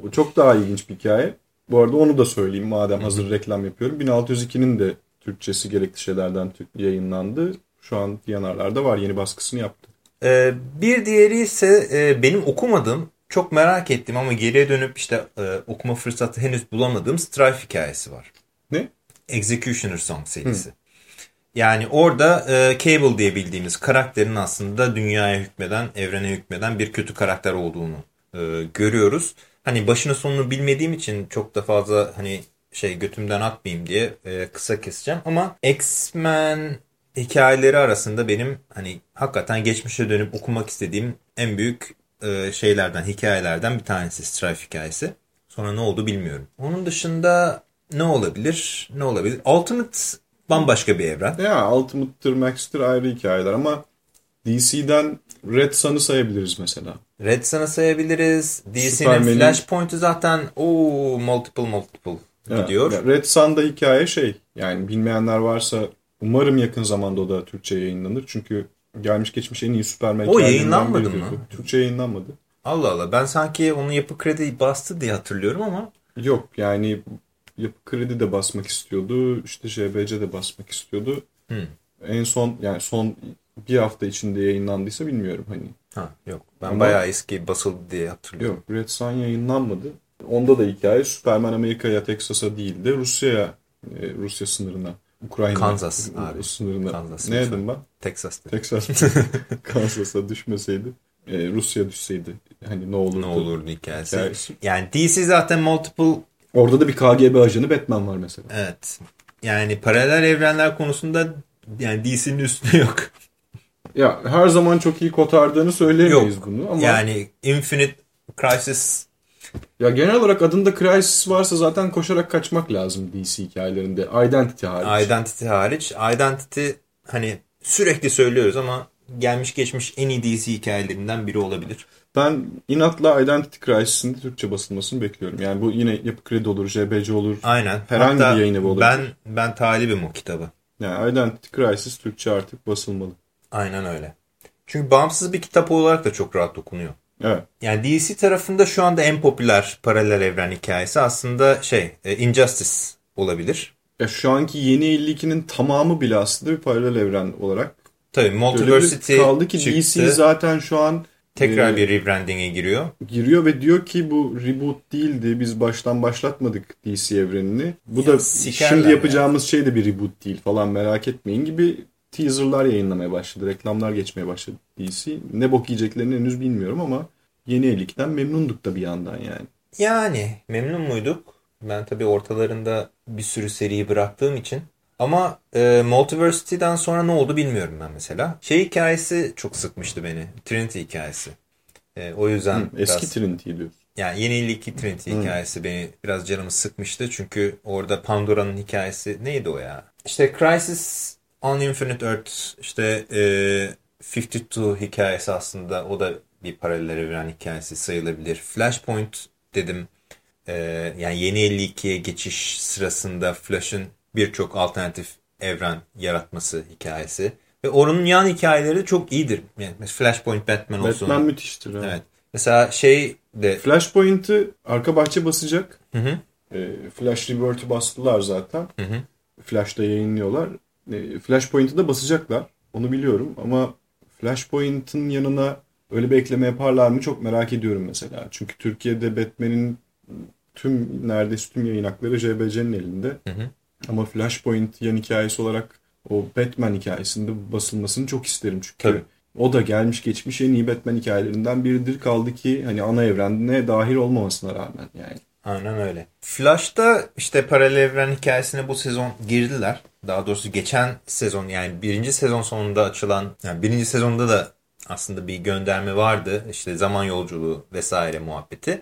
o çok daha ilginç bir hikaye. Bu arada onu da söyleyeyim madem hazır hı hı. reklam yapıyorum. 1602'nin de Türkçesi gerekli şeylerden yayınlandı. Şu an yanarlarda var. Yeni baskısını yaptı. Ee, bir diğeri ise e, benim okumadığım, çok merak ettim ama geriye dönüp işte e, okuma fırsatı henüz bulamadığım Strife hikayesi var. Ne? Executioner Song serisi. Hı. Yani orada e, Cable diye bildiğimiz karakterin aslında dünyaya hükmeden, evrene hükmeden bir kötü karakter olduğunu e, görüyoruz. Hani başını sonunu bilmediğim için çok da fazla hani şey götümden atmayayım diye e, kısa keseceğim. Ama X-Men hikayeleri arasında benim hani hakikaten geçmişe dönüp okumak istediğim en büyük e, şeylerden, hikayelerden bir tanesi Strife hikayesi. Sonra ne oldu bilmiyorum. Onun dışında ne olabilir? Ne olabilir? Ultimate bambaşka bir evren. Ya Ultimate'tır, Max'tir ayrı hikayeler ama DC'den Red Sun'ı sayabiliriz mesela. Red Sun'ı sayabiliriz. DC'nin Flashpoint'u zaten o multiple multiple gidiyor. Ya, Red Sun'da hikaye şey yani bilmeyenler varsa umarım yakın zamanda o da Türkçe yayınlanır. Çünkü gelmiş geçmiş en iyi Superman O yayınlanmadı mı? Türkçe yayınlanmadı. Allah Allah ben sanki onu yapı kredi bastı diye hatırlıyorum ama. Yok yani yapı kredi de basmak istiyordu. işte JBC de basmak istiyordu. Hmm. En son yani son bir hafta içinde yayınlandıysa bilmiyorum hani. Ha yok ben Ama, bayağı eski basıldı diye hatırlıyorum. Yok Red Sun yayınlanmadı. Onda da hikaye Superman Amerika'ya, Texas'a değil de Rusya'ya, e, Rusya sınırına, Ukrayna Kansas abi. sınırına. Kansas, ne dedim ben? Texas'tı. Texas. Kansas'a düşmeseydi, e, Rusya düşseydi hani ne olurdu? Ne olurdu hikayesi. hikayesi. Yani DC zaten multiple... Orada da bir KGB ajanı Batman var mesela. Evet. Yani paralel evrenler konusunda yani DC'nin üstüne yok. Ya her zaman çok iyi kotardığını söyleyemeyiz Yok. bunu ama. Yani Infinite Crisis ya genel olarak adında Crisis varsa zaten koşarak kaçmak lazım DC hikayelerinde. Identity hariç. Identity hariç. Identity hani sürekli söylüyoruz ama gelmiş geçmiş en iyi DC hikayelerinden biri olabilir. Ben inatla Identity Crisis'in Türkçe basılmasını bekliyorum. Yani bu yine Yapı Kredi olur, JBC olur. Aynen. Herhangi Hatta bir yayın evi olabilir. Ben, ben talibim o kitabı. Yani Identity Crisis Türkçe artık basılmalı. Aynen öyle. Çünkü bağımsız bir kitap olarak da çok rahat okunuyor. Evet. Yani DC tarafında şu anda en popüler paralel evren hikayesi aslında şey e, Injustice olabilir. Ya şu anki yeni 52'nin tamamı bile aslında bir paralel evren olarak. Tabii Multiversity kaldı ki çıktı. DC zaten şu an Tekrar e, bir rebranding'e giriyor. giriyor ve diyor ki bu reboot değildi. Biz baştan başlatmadık DC evrenini. Bu Ya da şimdi ya. yapacağımız şey de bir reboot değil falan merak etmeyin gibi teaserlar yayınlamaya başladı. Reklamlar geçmeye başladı DC. Ne bok yiyeceklerini henüz bilmiyorum ama yeni 52'den memnunduk da bir yandan yani. Yani memnun muyduk? Ben tabii ortalarında bir sürü seriyi bıraktığım için. Ama e, Multiversity'den sonra ne oldu bilmiyorum ben mesela. Şey hikayesi çok sıkmıştı beni. Trinity hikayesi. E, o yüzden Hı, eski biraz, Trinity diyorsun. yani yeni 52 Trinity Hı. hikayesi beni biraz canımı sıkmıştı. Çünkü orada Pandora'nın hikayesi neydi o ya? İşte Crisis on Infinite Earth işte e, 52 hikayesi aslında o da bir paralel evren hikayesi sayılabilir. Flashpoint dedim. E, yani yeni 52'ye geçiş sırasında Flash'ın birçok alternatif evren yaratması hikayesi. Ve onun yan hikayeleri çok iyidir. Yani Flashpoint Batman olsun. Batman müthiştir. Evet. Evet. Mesela şey de Flashpoint'ı arka bahçe basacak. Hı hı. E, Flash Rebirth'ü bastılar zaten. Hı hı. Flash'ta yayınlıyorlar. E, Flashpoint'ı da basacaklar. Onu biliyorum ama Flashpoint'ın yanına öyle bir ekleme yaparlar mı çok merak ediyorum mesela. Çünkü Türkiye'de Batman'in tüm neredeyse tüm yayın hakları JBC'nin elinde. Hı hı. Ama Flashpoint yan hikayesi olarak o Batman hikayesinde basılmasını çok isterim çünkü. Tabii. O da gelmiş geçmiş en iyi Batman hikayelerinden biridir. Kaldı ki hani ana evrene dahil olmamasına rağmen yani. Aynen öyle. Flash'ta işte paralel evren hikayesine bu sezon girdiler. Daha doğrusu geçen sezon yani birinci sezon sonunda açılan yani birinci sezonda da aslında bir gönderme vardı. İşte zaman yolculuğu vesaire muhabbeti.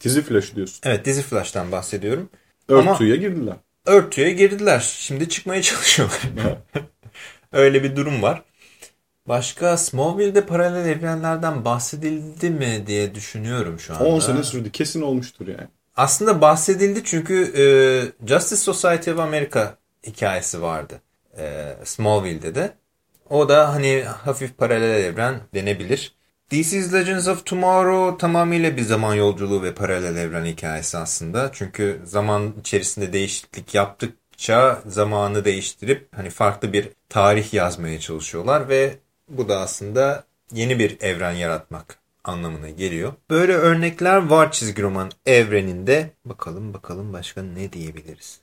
Dizi Flash diyorsun. Evet dizi Flash'tan bahsediyorum. Ama- Örtüye girdiler. Örtüye girdiler. Şimdi çıkmaya çalışıyorlar. Öyle bir durum var. Başka Smallville'de paralel evrenlerden bahsedildi mi diye düşünüyorum şu anda. 10 sene sürdü. Kesin olmuştur yani. Aslında bahsedildi çünkü e, Justice Society of America hikayesi vardı. E, Smallville'de de. O da hani hafif paralel evren denebilir. DC's Legends of Tomorrow tamamıyla bir zaman yolculuğu ve paralel evren hikayesi aslında. Çünkü zaman içerisinde değişiklik yaptıkça zamanı değiştirip hani farklı bir tarih yazmaya çalışıyorlar ve bu da aslında yeni bir evren yaratmak anlamına geliyor. Böyle örnekler var çizgi roman evreninde. Bakalım bakalım başka ne diyebiliriz.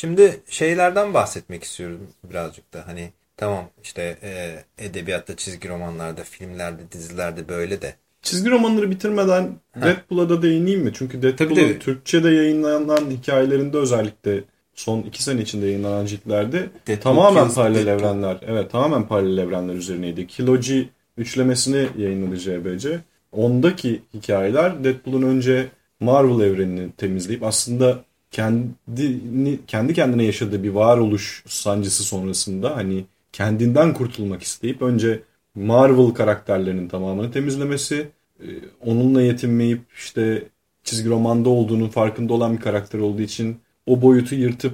Şimdi şeylerden bahsetmek istiyorum birazcık da. Hani tamam işte e, edebiyatta, çizgi romanlarda, filmlerde, dizilerde böyle de. Çizgi romanları bitirmeden Deadpool'a da değineyim mi? Çünkü Deadpool'un. Türkçe'de yayınlanan hikayelerinde özellikle son iki sene içinde yayınlanan ciltlerde Deadpool tamamen Kills paralel Deadpool. evrenler. Evet tamamen paralel evrenler üzerineydi. Kiloji üçlemesini yayınladı JBC. Ondaki hikayeler Deadpool'un önce Marvel evrenini temizleyip aslında kendini, kendi kendine yaşadığı bir varoluş sancısı sonrasında hani kendinden kurtulmak isteyip önce Marvel karakterlerinin tamamını temizlemesi, e, onunla yetinmeyip işte çizgi romanda olduğunun farkında olan bir karakter olduğu için o boyutu yırtıp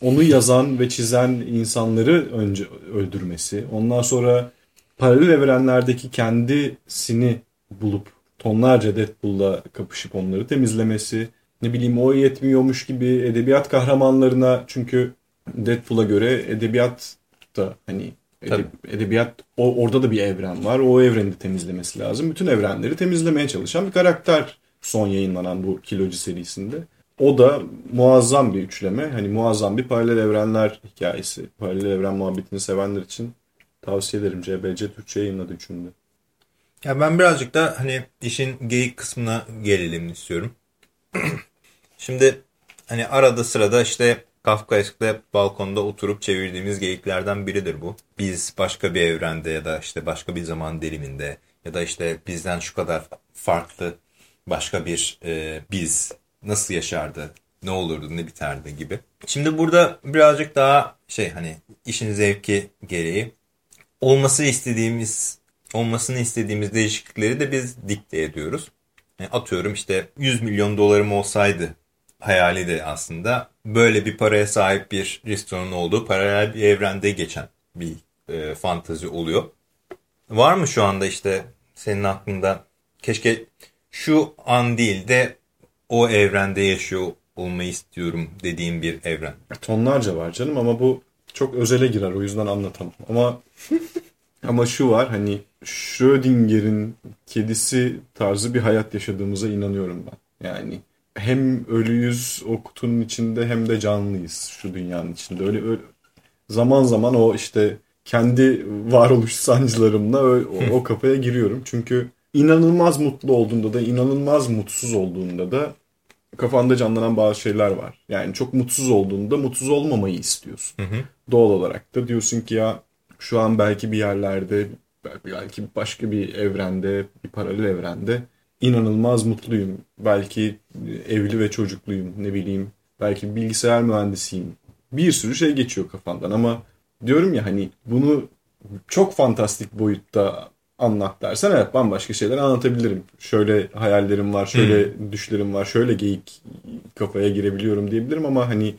onu yazan ve çizen insanları önce öldürmesi. Ondan sonra paralel evrenlerdeki kendisini bulup tonlarca Deadpool'la kapışıp onları temizlemesi. Ne bileyim o yetmiyormuş gibi edebiyat kahramanlarına çünkü Deadpool'a göre edebiyat da hani ede- Tabii. edebiyat o, orada da bir evren var. O evreni de temizlemesi lazım. Bütün evrenleri temizlemeye çalışan bir karakter son yayınlanan bu Kilocu serisinde. O da muazzam bir üçleme. Hani muazzam bir paralel evrenler hikayesi. Paralel evren muhabbetini sevenler için tavsiye ederim. CBC Türkçe yayınladı üçünde. Ya ben birazcık da hani işin geyik kısmına gelelim istiyorum. Şimdi hani arada sırada işte Kafkaesk'te balkonda oturup çevirdiğimiz geyiklerden biridir bu. Biz başka bir evrende ya da işte başka bir zaman diliminde ya da işte bizden şu kadar farklı başka bir e, biz nasıl yaşardı, ne olurdu, ne biterdi gibi. Şimdi burada birazcık daha şey hani işin zevki gereği olması istediğimiz olmasını istediğimiz değişiklikleri de biz dikte ediyoruz. Yani atıyorum işte 100 milyon dolarım olsaydı hayali de aslında böyle bir paraya sahip bir restoranın olduğu paralel bir evrende geçen bir e, fantazi oluyor. Var mı şu anda işte senin aklında keşke şu an değil de o evrende yaşıyor olmayı istiyorum dediğim bir evren? Tonlarca var canım ama bu çok özele girer o yüzden anlatamam. Ama ama şu var hani Schrödinger'in kedisi tarzı bir hayat yaşadığımıza inanıyorum ben. Yani hem ölüyüz o kutunun içinde hem de canlıyız şu dünyanın içinde. Öyle, öyle zaman zaman o işte kendi varoluş sancılarımla o, o kafaya giriyorum. Çünkü inanılmaz mutlu olduğunda da inanılmaz mutsuz olduğunda da kafanda canlanan bazı şeyler var. Yani çok mutsuz olduğunda mutsuz olmamayı istiyorsun. Hı hı. Doğal olarak da diyorsun ki ya şu an belki bir yerlerde belki başka bir evrende bir paralel evrende inanılmaz mutluyum. Belki evli ve çocukluyum ne bileyim. Belki bilgisayar mühendisiyim. Bir sürü şey geçiyor kafandan ama diyorum ya hani bunu çok fantastik boyutta anlat dersen evet bambaşka şeyler anlatabilirim. Şöyle hayallerim var, şöyle hmm. düşlerim var, şöyle geyik kafaya girebiliyorum diyebilirim ama hani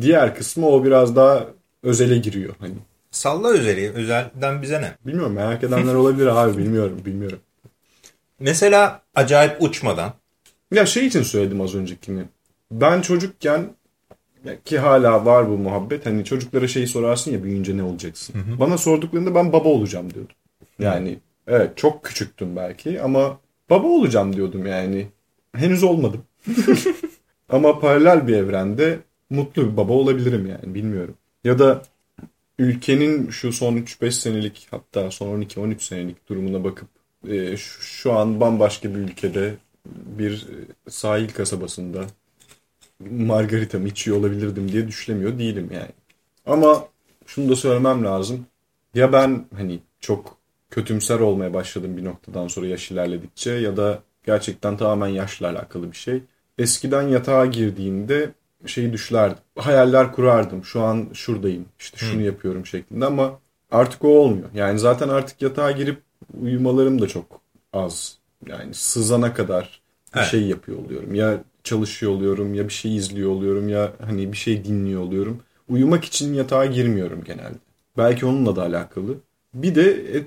diğer kısmı o biraz daha özele giriyor hani. Salla özeli, özelden bize ne? Bilmiyorum merak edenler olabilir abi bilmiyorum bilmiyorum. Mesela acayip uçmadan. Ya şey için söyledim az öncekini. Ben çocukken ki hala var bu muhabbet. Hani çocuklara şeyi sorarsın ya büyüyünce ne olacaksın. Hı hı. Bana sorduklarında ben baba olacağım diyordum. Yani evet çok küçüktüm belki ama baba olacağım diyordum yani. Henüz olmadım. ama paralel bir evrende mutlu bir baba olabilirim yani bilmiyorum. Ya da ülkenin şu son 3-5 senelik hatta son 12-13 senelik durumuna bakıp e, şu an bambaşka bir ülkede bir sahil kasabasında margarita mı içiyor olabilirdim diye düşünemiyor değilim yani. Ama şunu da söylemem lazım. Ya ben hani çok kötümser olmaya başladım bir noktadan sonra yaş ilerledikçe ya da gerçekten tamamen yaşla alakalı bir şey. Eskiden yatağa girdiğimde şeyi düşlerdim. Hayaller kurardım. Şu an şuradayım. İşte şunu hmm. yapıyorum şeklinde ama artık o olmuyor. Yani zaten artık yatağa girip uyumalarım da çok az. Yani sızana kadar bir evet. şey yapıyor oluyorum. Ya çalışıyor oluyorum ya bir şey izliyor oluyorum ya hani bir şey dinliyor oluyorum. Uyumak için yatağa girmiyorum genelde. Belki onunla da alakalı. Bir de e,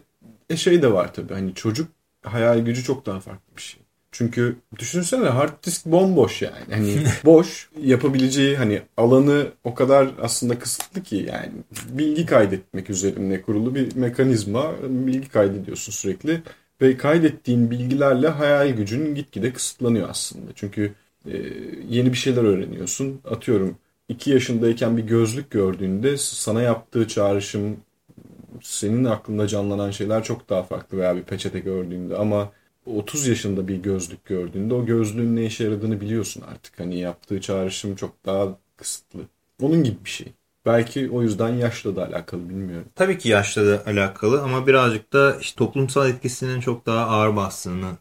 e şey de var tabii hani çocuk hayal gücü çok daha farklı bir şey. Çünkü düşünsene hard disk bomboş yani. Hani boş yapabileceği hani alanı o kadar aslında kısıtlı ki yani bilgi kaydetmek üzerine kurulu bir mekanizma. Bilgi kaydediyorsun sürekli ve kaydettiğin bilgilerle hayal gücün gitgide kısıtlanıyor aslında. Çünkü e, yeni bir şeyler öğreniyorsun. Atıyorum 2 yaşındayken bir gözlük gördüğünde sana yaptığı çağrışım senin aklında canlanan şeyler çok daha farklı veya bir peçete gördüğünde ama 30 yaşında bir gözlük gördüğünde o gözlüğün ne işe yaradığını biliyorsun artık. Hani yaptığı çağrışım çok daha kısıtlı. Onun gibi bir şey. Belki o yüzden yaşla da alakalı bilmiyorum. Tabii ki yaşla da alakalı ama birazcık da işte toplumsal etkisinin çok daha ağır bastığını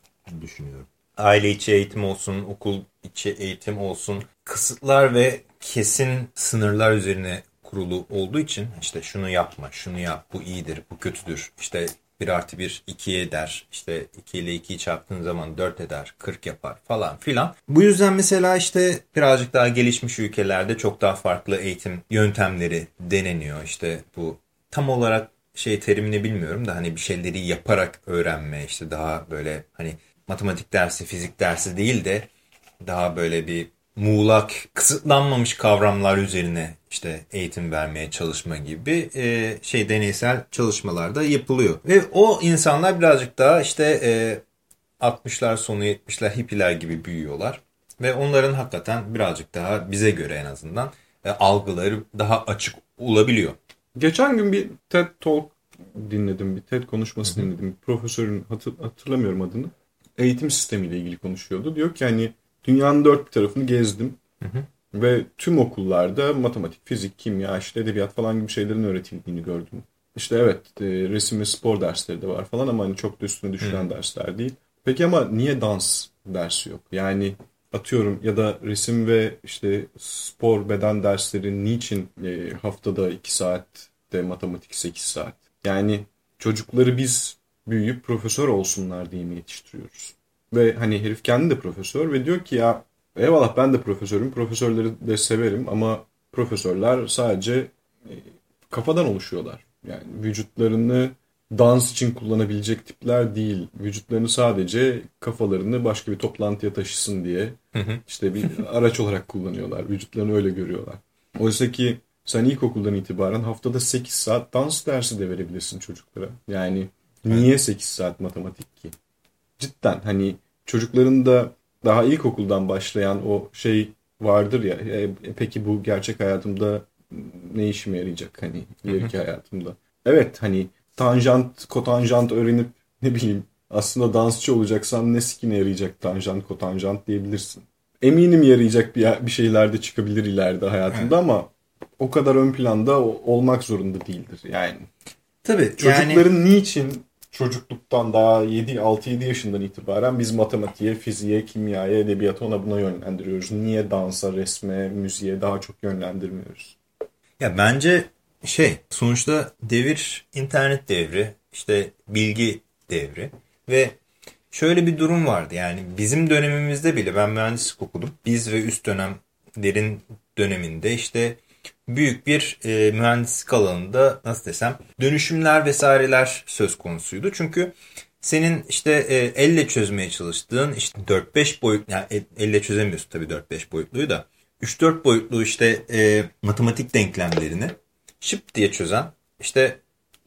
düşünüyorum. Aile içi eğitim olsun, okul içi eğitim olsun. Kısıtlar ve kesin sınırlar üzerine kurulu olduğu için işte şunu yapma, şunu yap, bu iyidir, bu kötüdür. İşte 1 artı 1 2 eder. İşte 2 ile 2'yi çarptığın zaman 4 eder, 40 yapar falan filan. Bu yüzden mesela işte birazcık daha gelişmiş ülkelerde çok daha farklı eğitim yöntemleri deneniyor. İşte bu tam olarak şey terimini bilmiyorum da hani bir şeyleri yaparak öğrenme işte daha böyle hani matematik dersi, fizik dersi değil de daha böyle bir muğlak, kısıtlanmamış kavramlar üzerine işte eğitim vermeye çalışma gibi e, şey deneysel çalışmalarda yapılıyor. Ve o insanlar birazcık daha işte e, 60'lar sonu 70'ler hippiler gibi büyüyorlar. Ve onların hakikaten birazcık daha bize göre en azından e, algıları daha açık olabiliyor. Geçen gün bir TED Talk dinledim, bir TED konuşması Hı -hı. dinledim. Profesörün hatır, hatırlamıyorum adını. Eğitim sistemiyle ilgili konuşuyordu. Diyor ki hani dünyanın dört bir tarafını gezdim. Hı hı. Ve tüm okullarda matematik, fizik, kimya, işte edebiyat falan gibi şeylerin öğretildiğini gördüm. İşte evet e, resim ve spor dersleri de var falan ama hani çok da üstüne düşülen hı. dersler değil. Peki ama niye dans dersi yok? Yani atıyorum ya da resim ve işte spor beden dersleri niçin e, haftada 2 saat de matematik 8 saat? Yani çocukları biz büyüyüp profesör olsunlar diye mi yetiştiriyoruz? Ve hani herif kendi de profesör ve diyor ki ya eyvallah ben de profesörüm, profesörleri de severim ama profesörler sadece e, kafadan oluşuyorlar. Yani vücutlarını dans için kullanabilecek tipler değil. Vücutlarını sadece kafalarını başka bir toplantıya taşısın diye işte bir araç olarak kullanıyorlar. Vücutlarını öyle görüyorlar. Oysa ki sen ilkokuldan itibaren haftada 8 saat dans dersi de verebilirsin çocuklara. Yani niye 8 saat matematik ki? Cidden hani çocukların da daha ilkokuldan başlayan o şey vardır ya. E, peki bu gerçek hayatımda ne işime yarayacak hani ileriki hayatımda? Evet hani tanjant, kotanjant öğrenip ne bileyim aslında dansçı olacaksan ne sikine yarayacak tanjant, kotanjant diyebilirsin. Eminim yarayacak bir, bir şeyler de çıkabilir ileride hayatında evet. ama o kadar ön planda olmak zorunda değildir yani. Tabii. Çocukların yani... niçin çocukluktan daha 7 6-7 yaşından itibaren biz matematiğe, fiziğe, kimyaya, edebiyata ona buna yönlendiriyoruz. Niye dansa, resme, müziğe daha çok yönlendirmiyoruz? Ya bence şey sonuçta devir internet devri işte bilgi devri ve şöyle bir durum vardı yani bizim dönemimizde bile ben mühendislik okudum biz ve üst dönemlerin döneminde işte büyük bir e, mühendislik alanında nasıl desem dönüşümler vesaireler söz konusuydu çünkü senin işte e, elle çözmeye çalıştığın işte 4-5 boyut yani elle çözemiyorsun tabii 4-5 boyutluyu da 3-4 boyutlu işte e, matematik denklemlerini şıp diye çözen işte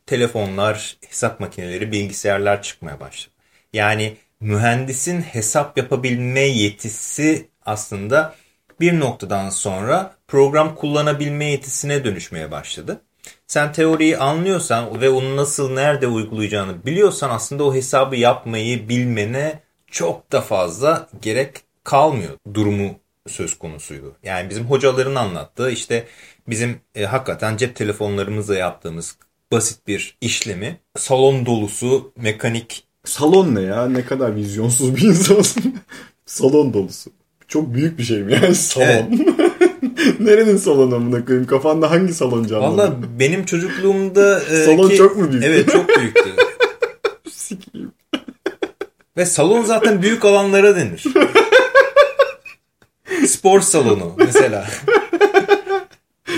telefonlar, hesap makineleri, bilgisayarlar çıkmaya başladı. Yani mühendisin hesap yapabilme yetisi aslında bir noktadan sonra program kullanabilme yetisine dönüşmeye başladı. Sen teoriyi anlıyorsan ve onu nasıl nerede uygulayacağını biliyorsan aslında o hesabı yapmayı bilmene çok da fazla gerek kalmıyor durumu söz konusuydu. Yani bizim hocaların anlattığı işte bizim e, hakikaten cep telefonlarımızla yaptığımız basit bir işlemi salon dolusu mekanik. Salon ne ya? Ne kadar vizyonsuz bir insansın. salon dolusu. Çok büyük bir şey mi yani salon? Evet. Nerenin salonu amına koyayım? Kafanda hangi salon canlandı? Valla benim çocukluğumda... E, salon ki, çok mu büyük? Evet çok büyüktü. Sikiyim. Ve salon zaten büyük alanlara denir. Spor salonu mesela.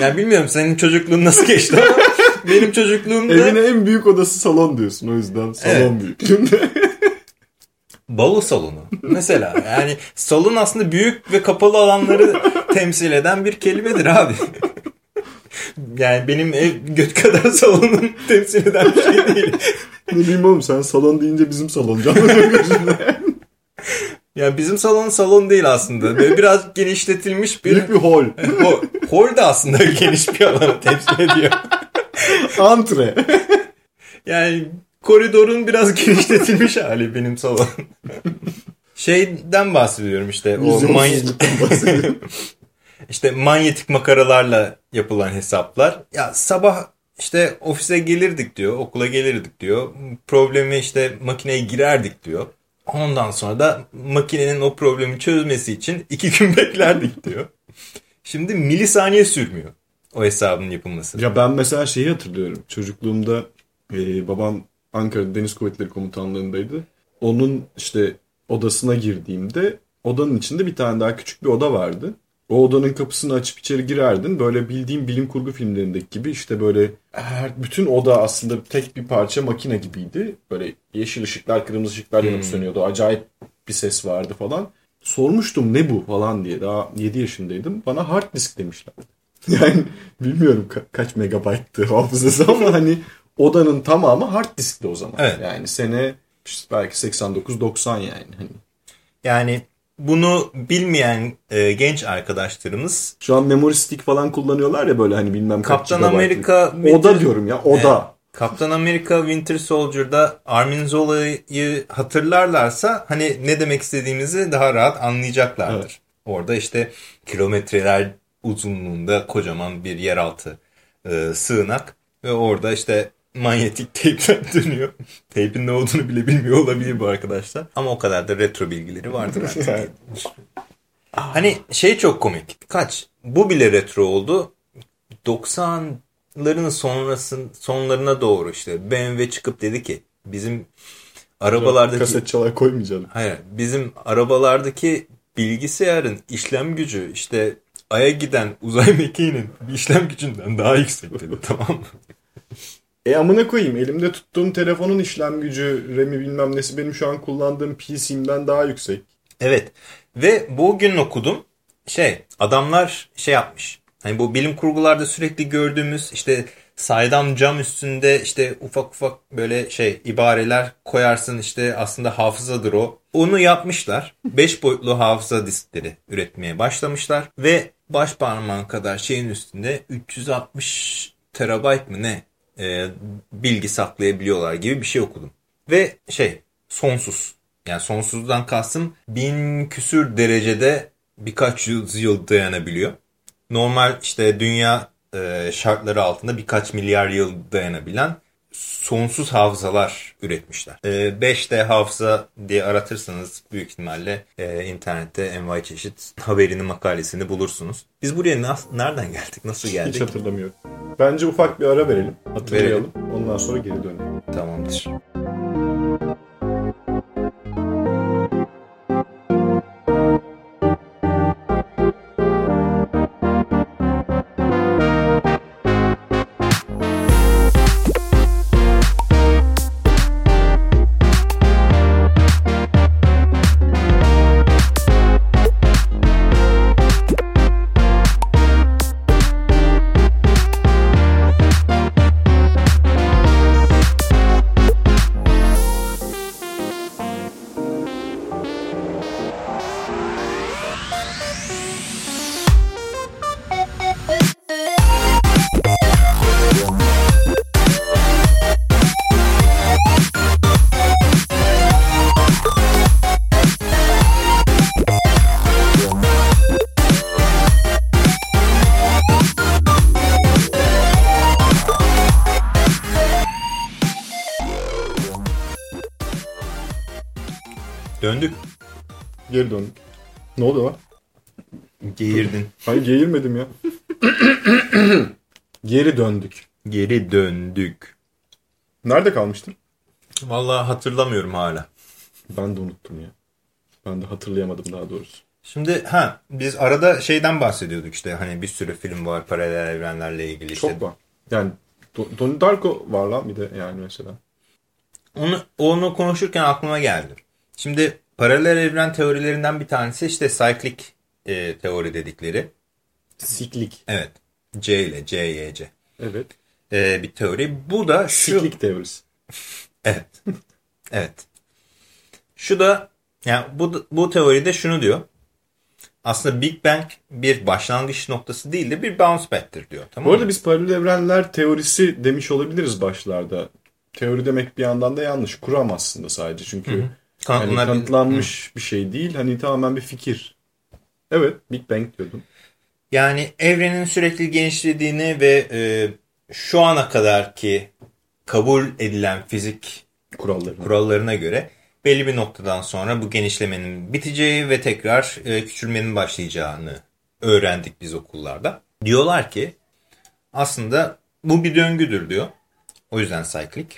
Yani bilmiyorum senin çocukluğun nasıl geçti ama benim çocukluğumda... Evine en büyük odası salon diyorsun o yüzden salon evet. büyüklüğünde. Balo salonu mesela yani salon aslında büyük ve kapalı alanları temsil eden bir kelimedir abi. Yani benim ev göt kadar salonun temsil eden bir şey değil. ne bileyim oğlum sen salon deyince bizim salon canlanıyor yani bizim salon salon değil aslında. Böyle biraz genişletilmiş bir... Büyük bir hol. hol da aslında geniş bir alanı temsil ediyor. Antre. yani koridorun biraz genişletilmiş hali benim salon. Şeyden bahsediyorum işte. O manyetik işte manyetik makaralarla yapılan hesaplar. Ya sabah işte ofise gelirdik diyor, okula gelirdik diyor. Problemi işte makineye girerdik diyor. Ondan sonra da makinenin o problemi çözmesi için iki gün beklerdik diyor. Şimdi milisaniye sürmüyor o hesabın yapılması. Ya ben mesela şeyi hatırlıyorum. Çocukluğumda e, babam Ankara Deniz Kuvvetleri Komutanlığındaydı. Onun işte odasına girdiğimde odanın içinde bir tane daha küçük bir oda vardı. O odanın kapısını açıp içeri girerdin. Böyle bildiğim bilim kurgu filmlerindeki gibi işte böyle her, bütün oda aslında tek bir parça makine gibiydi. Böyle yeşil ışıklar, kırmızı ışıklar yanıp hmm. sönüyordu. Acayip bir ses vardı falan. Sormuştum ne bu falan diye. Daha 7 yaşındaydım. Bana hard disk demişler. Yani bilmiyorum ka- kaç megabayttı hafızası ama hani odanın tamamı hard diskti o zaman. Evet. Yani sene işte belki 89-90 yani. Hani. Yani bunu bilmeyen e, genç arkadaşlarımız şu an memory stick falan kullanıyorlar ya böyle hani bilmem Kaptan Amerika Oda diyorum ya oda. Evet. Kaptan Amerika Winter Soldier'da Armin Zola'yı hatırlarlarsa hani ne demek istediğimizi daha rahat anlayacaklardır. Evet. Orada işte kilometreler uzunluğunda kocaman bir yeraltı e, sığınak ve orada işte manyetik teypler dönüyor. Teypin ne olduğunu bile bilmiyor olabilir bu arkadaşlar. Ama o kadar da retro bilgileri vardır artık. hani şey çok komik. Kaç? Bu bile retro oldu. 90 90'ların sonrasın sonlarına doğru işte BMW çıkıp dedi ki bizim arabalardaki Kaset çalar koymayacağım. hayır bizim arabalardaki bilgisayarın işlem gücü işte Ay'a giden uzay mekiğinin işlem gücünden daha yüksek dedi tamam mı? E amına koyayım elimde tuttuğum telefonun işlem gücü, RAM'i bilmem nesi benim şu an kullandığım PC'mden daha yüksek. Evet ve bugün okudum şey adamlar şey yapmış. Hani bu bilim kurgularda sürekli gördüğümüz işte saydam cam üstünde işte ufak ufak böyle şey ibareler koyarsın işte aslında hafızadır o. Onu yapmışlar. 5 boyutlu hafıza diskleri üretmeye başlamışlar ve baş parmağın kadar şeyin üstünde 360 terabayt mı ne e, bilgi saklayabiliyorlar gibi bir şey okudum. Ve şey sonsuz. Yani sonsuzdan kastım bin küsür derecede birkaç yüzyıl dayanabiliyor. Normal işte dünya e, şartları altında birkaç milyar yıl dayanabilen sonsuz hafızalar üretmişler. E, 5D hafıza diye aratırsanız büyük ihtimalle e, internette envai çeşit haberini makalesini bulursunuz. Biz buraya nas- nereden geldik? Nasıl Hiç geldik? hatırlamıyorum. Bence ufak bir ara verelim. Hatırlayalım. Ondan sonra geri dönelim. Tamamdır. Geğirmedim ya. geri döndük. Geri döndük. Nerede kalmıştım? Vallahi hatırlamıyorum hala. Ben de unuttum ya. Ben de hatırlayamadım daha doğrusu. Şimdi ha biz arada şeyden bahsediyorduk işte hani bir sürü film var paralel evrenlerle ilgili işte. Çok var. Yani Do- Donnie Darko var lan bir de yani mesela. Onu, onu konuşurken aklıma geldi. Şimdi paralel evren teorilerinden bir tanesi işte cyclic e, teori dedikleri. Siklik. Evet. C ile C, Y, C. Evet. E, bir teori. Bu da şu. Siklik teorisi. Evet. evet. Şu da yani bu, bu teoride şunu diyor. Aslında Big Bang bir başlangıç noktası değil de bir bounce back'tir diyor. Tamam Bu arada mı? biz paralel evrenler teorisi demiş olabiliriz başlarda. Teori demek bir yandan da yanlış. Kuram aslında sadece. Çünkü hani Kanıtlanabilir- kanıtlanmış bir şey değil. Hani tamamen bir fikir. Evet. Big Bang diyordum. Yani evrenin sürekli genişlediğini ve e, şu ana kadar ki kabul edilen fizik Kurallarına. kurallarına göre belli bir noktadan sonra bu genişlemenin biteceği ve tekrar e, küçülmenin başlayacağını öğrendik biz okullarda. Diyorlar ki aslında bu bir döngüdür diyor. O yüzden cyclic.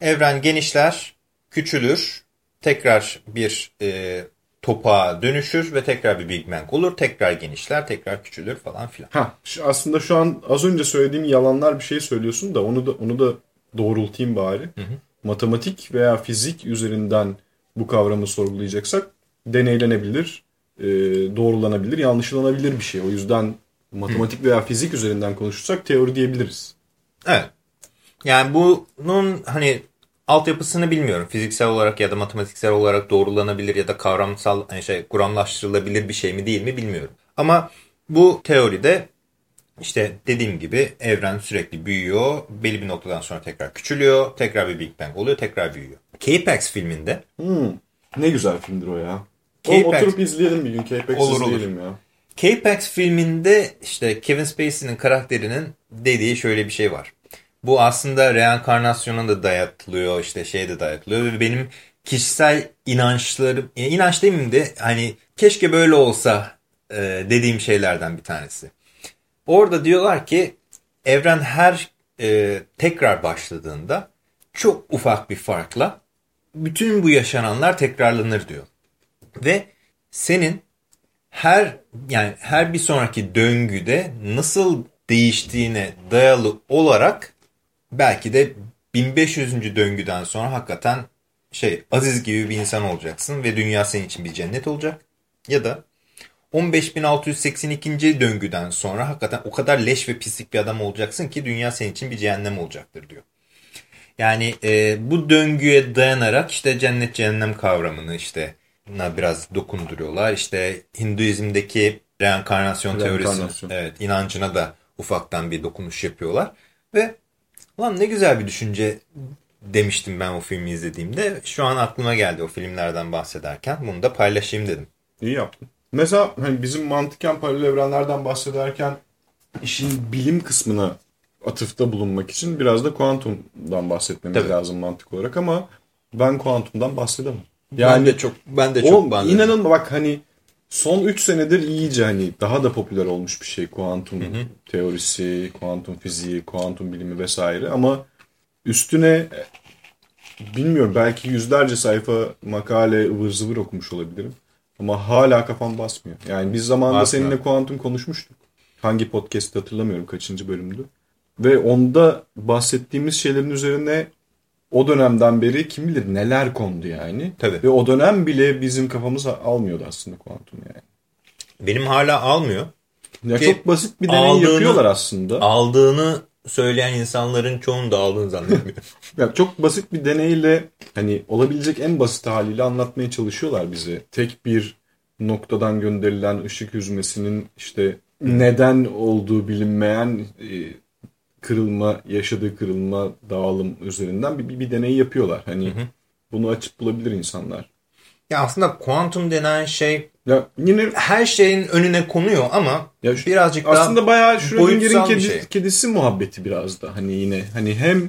Evren genişler, küçülür, tekrar bir e, topağa dönüşür ve tekrar bir Big Bang olur. Tekrar genişler, tekrar küçülür falan filan. Ha, aslında şu an az önce söylediğim yalanlar bir şey söylüyorsun da onu da onu da doğrultayım bari. Matematik veya fizik üzerinden bu kavramı sorgulayacaksak deneylenebilir, e, doğrulanabilir, yanlışlanabilir bir şey. O yüzden matematik veya fizik üzerinden konuşursak teori diyebiliriz. Evet. Yani bunun hani altyapısını bilmiyorum. Fiziksel olarak ya da matematiksel olarak doğrulanabilir ya da kavramsal yani şey kuramlaştırılabilir bir şey mi değil mi bilmiyorum. Ama bu teoride işte dediğim gibi evren sürekli büyüyor. Belli bir noktadan sonra tekrar küçülüyor. Tekrar bir Big Bang oluyor. Tekrar büyüyor. K-Pax filminde Hmm, ne güzel filmdir o ya. Oğlum oturup izleyelim bir gün. K-Pax Olur, olur. izleyelim ya. K-Pax filminde işte Kevin Spacey'nin karakterinin dediği şöyle bir şey var. Bu aslında reenkarnasyona da dayatılıyor işte şeye de dayatılıyor ve benim kişisel inançlarım inanç demeyeyim de hani keşke böyle olsa e, dediğim şeylerden bir tanesi. Orada diyorlar ki evren her e, tekrar başladığında çok ufak bir farkla bütün bu yaşananlar tekrarlanır diyor. Ve senin her yani her bir sonraki döngüde nasıl değiştiğine dayalı olarak belki de 1500. döngüden sonra hakikaten şey Aziz gibi bir insan olacaksın ve dünya senin için bir cennet olacak. Ya da 15.682. döngüden sonra hakikaten o kadar leş ve pislik bir adam olacaksın ki dünya senin için bir cehennem olacaktır diyor. Yani e, bu döngüye dayanarak işte cennet cehennem kavramını işte biraz dokunduruyorlar. İşte Hinduizm'deki reenkarnasyon, reenkarnasyon. teorisi evet, inancına da ufaktan bir dokunuş yapıyorlar. Ve lan ne güzel bir düşünce demiştim ben o filmi izlediğimde. Şu an aklıma geldi o filmlerden bahsederken. Bunu da paylaşayım dedim. İyi yaptın. Mesela hani bizim mantıken paralel evrenlerden bahsederken işin bilim kısmına atıfta bulunmak için biraz da kuantumdan bahsetmemiz Tabii. lazım mantık olarak ama ben kuantumdan bahsedemem. Yani ben de çok ben de çok o, inanın bak hani son 3 senedir iyice hani daha da popüler olmuş bir şey kuantum hı hı. teorisi, kuantum fiziği, kuantum bilimi vesaire ama üstüne bilmiyorum belki yüzlerce sayfa makale ıvır zıvır okumuş olabilirim. Ama hala kafam basmıyor. Yani biz zamanında Basmıyor. seninle kuantum konuşmuştuk. Hangi podcast hatırlamıyorum kaçıncı bölümdü. Ve onda bahsettiğimiz şeylerin üzerine o dönemden beri kim bilir neler kondu yani. Tabii. Ve o dönem bile bizim kafamız almıyordu aslında kuantum yani. Benim hala almıyor. Ya çok basit bir deney aldığını, yapıyorlar aslında. Aldığını söyleyen insanların çoğunun da aldığını zannetmiyorum. ya çok basit bir deneyle hani olabilecek en basit haliyle anlatmaya çalışıyorlar bize. Tek bir noktadan gönderilen ışık hüzmesinin işte neden olduğu bilinmeyen e, kırılma, yaşadığı kırılma, dağılım üzerinden bir, bir, bir deney yapıyorlar. Hani hı hı. bunu açıp bulabilir insanlar. Ya aslında kuantum denen şey ya yine her şeyin önüne konuyor ama ya şu, birazcık daha aslında bayağı Schrödinger'in kedi, şey. kedisi muhabbeti biraz da hani yine hani hem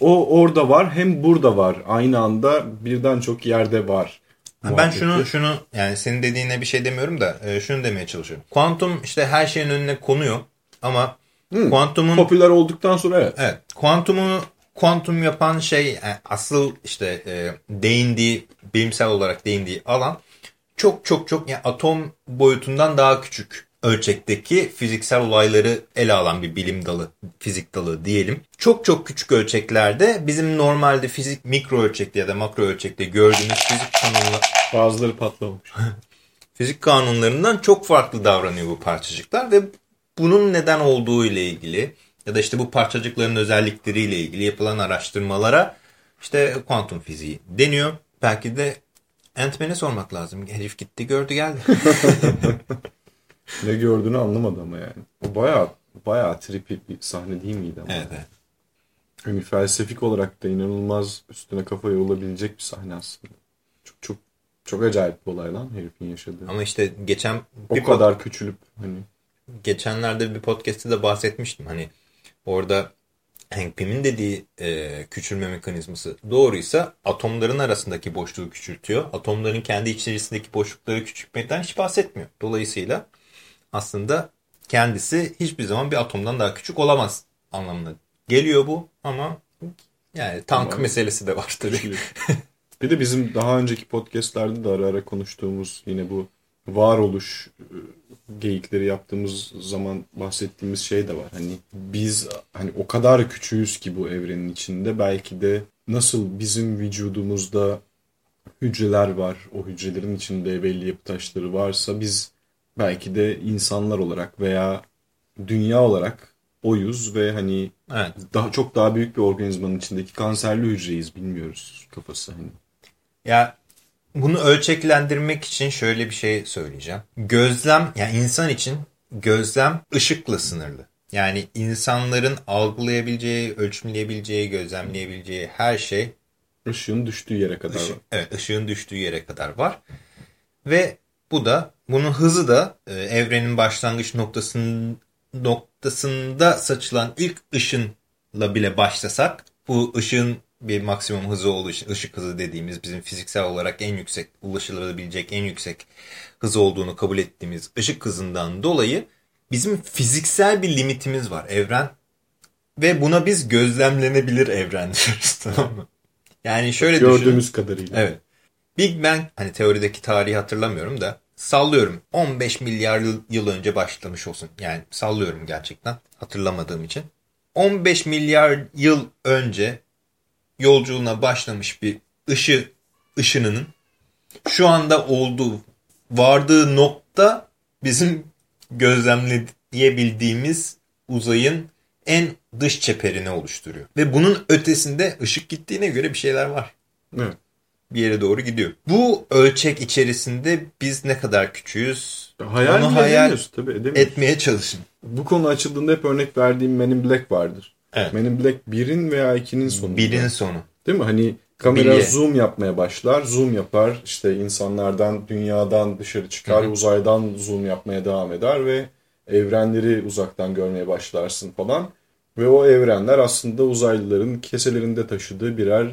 o orada var hem burada var aynı anda birden çok yerde var. Muhabbeti. Ben şunu şunu yani senin dediğine bir şey demiyorum da e, şunu demeye çalışıyorum. Kuantum işte her şeyin önüne konuyor ama Hmm, kuantumun popüler olduktan sonra evet. Evet. Kuantumu kuantum yapan şey e, asıl işte e, değindiği bilimsel olarak değindiği alan çok çok çok yani atom boyutundan daha küçük ölçekteki fiziksel olayları ele alan bir bilim dalı, fizik dalı diyelim. Çok çok küçük ölçeklerde bizim normalde fizik mikro ölçekte ya da makro ölçekte gördüğümüz fizik kanunları... Bazıları patlamış. fizik kanunlarından çok farklı davranıyor bu parçacıklar ve bunun neden olduğu ile ilgili ya da işte bu parçacıkların özellikleriyle ilgili yapılan araştırmalara işte kuantum fiziği deniyor. Belki de Ant-Man'e sormak lazım. Herif gitti gördü geldi. ne gördüğünü anlamadı ama yani. O bayağı bayağı trippy bir sahne değil miydi ama? Evet. Hani felsefik olarak da inanılmaz üstüne kafa olabilecek bir sahne aslında. Çok çok çok acayip bir olay lan herifin yaşadığı. Ama işte geçen... O kadar küçülüp hani geçenlerde bir podcast'te de bahsetmiştim. Hani orada Hank Pym'in dediği e, küçülme mekanizması doğruysa atomların arasındaki boşluğu küçültüyor. Atomların kendi içerisindeki boşlukları küçültmekten hiç bahsetmiyor. Dolayısıyla aslında kendisi hiçbir zaman bir atomdan daha küçük olamaz anlamına geliyor bu ama yani tank ama, meselesi de var tabii. bir de bizim daha önceki podcastlerde de ara ara konuştuğumuz yine bu varoluş geyikleri yaptığımız zaman bahsettiğimiz şey de var. Hani biz hani o kadar küçüğüz ki bu evrenin içinde belki de nasıl bizim vücudumuzda hücreler var. O hücrelerin içinde belli yapı taşları varsa biz belki de insanlar olarak veya dünya olarak oyuz ve hani evet. daha çok daha büyük bir organizmanın içindeki kanserli hücreyiz bilmiyoruz kafası hani. Ya bunu ölçeklendirmek için şöyle bir şey söyleyeceğim. Gözlem yani insan için gözlem ışıkla sınırlı. Yani insanların algılayabileceği, ölçümleyebileceği, gözlemleyebileceği her şey ışığın düştüğü yere kadar ışık, var. Evet, ışığın düştüğü yere kadar var. Ve bu da bunun hızı da e, evrenin başlangıç noktasının noktasında saçılan ilk ışınla bile başlasak bu ışığın bir maksimum hızı olduğu için ışık hızı dediğimiz bizim fiziksel olarak en yüksek ulaşılabilecek en yüksek hız olduğunu kabul ettiğimiz ışık hızından dolayı bizim fiziksel bir limitimiz var. Evren Ve buna biz gözlemlenebilir evren diyoruz tamam mı? Yani şöyle Gördüğümüz düşünün. kadarıyla. Evet. Big Bang hani teorideki tarihi hatırlamıyorum da sallıyorum 15 milyar yıl, yıl önce başlamış olsun. Yani sallıyorum gerçekten hatırlamadığım için. 15 milyar yıl önce yolculuğuna başlamış bir ışı ışınının şu anda olduğu vardığı nokta bizim gözlemleyebildiğimiz uzayın en dış çeperini oluşturuyor. Ve bunun ötesinde ışık gittiğine göre bir şeyler var. Evet. Bir yere doğru gidiyor. Bu ölçek içerisinde biz ne kadar küçüğüz Hayal hayal tabii edemiyoruz. etmeye çalışın. Bu konu açıldığında hep örnek verdiğim Men in Black vardır. Evet. Men in Black 1'in veya 2'nin sonunda. Birin sonu. Değil mi? Hani kamera Bilye. zoom yapmaya başlar. Zoom yapar. işte insanlardan, dünyadan dışarı çıkar. Hı hı. Uzaydan zoom yapmaya devam eder ve evrenleri uzaktan görmeye başlarsın falan. Ve o evrenler aslında uzaylıların keselerinde taşıdığı birer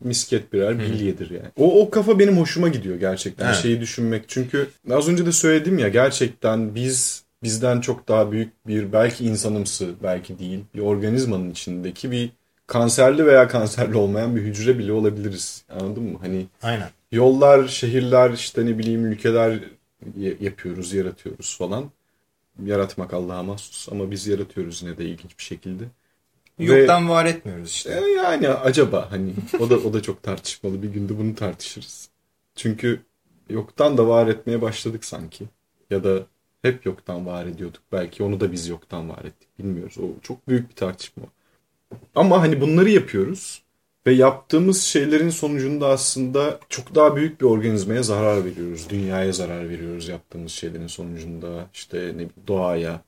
misket birer bilyedir yani. O, o kafa benim hoşuma gidiyor gerçekten Evet. şeyi düşünmek. Çünkü az önce de söyledim ya gerçekten biz bizden çok daha büyük bir belki insanımsı belki değil bir organizmanın içindeki bir kanserli veya kanserli olmayan bir hücre bile olabiliriz. Anladın mı? Hani Aynen. yollar, şehirler, işte ne bileyim ülkeler yapıyoruz, yaratıyoruz falan. Yaratmak Allah'a mahsus ama biz yaratıyoruz yine de ilginç bir şekilde. Ve- Yoktan var etmiyoruz işte. e, yani acaba hani o da o da çok tartışmalı. Bir günde bunu tartışırız. Çünkü yoktan da var etmeye başladık sanki. Ya da hep yoktan var ediyorduk. Belki onu da biz yoktan var ettik. Bilmiyoruz. O çok büyük bir tartışma. Ama hani bunları yapıyoruz ve yaptığımız şeylerin sonucunda aslında çok daha büyük bir organizmaya zarar veriyoruz. Dünyaya zarar veriyoruz yaptığımız şeylerin sonucunda. İşte ne doğaya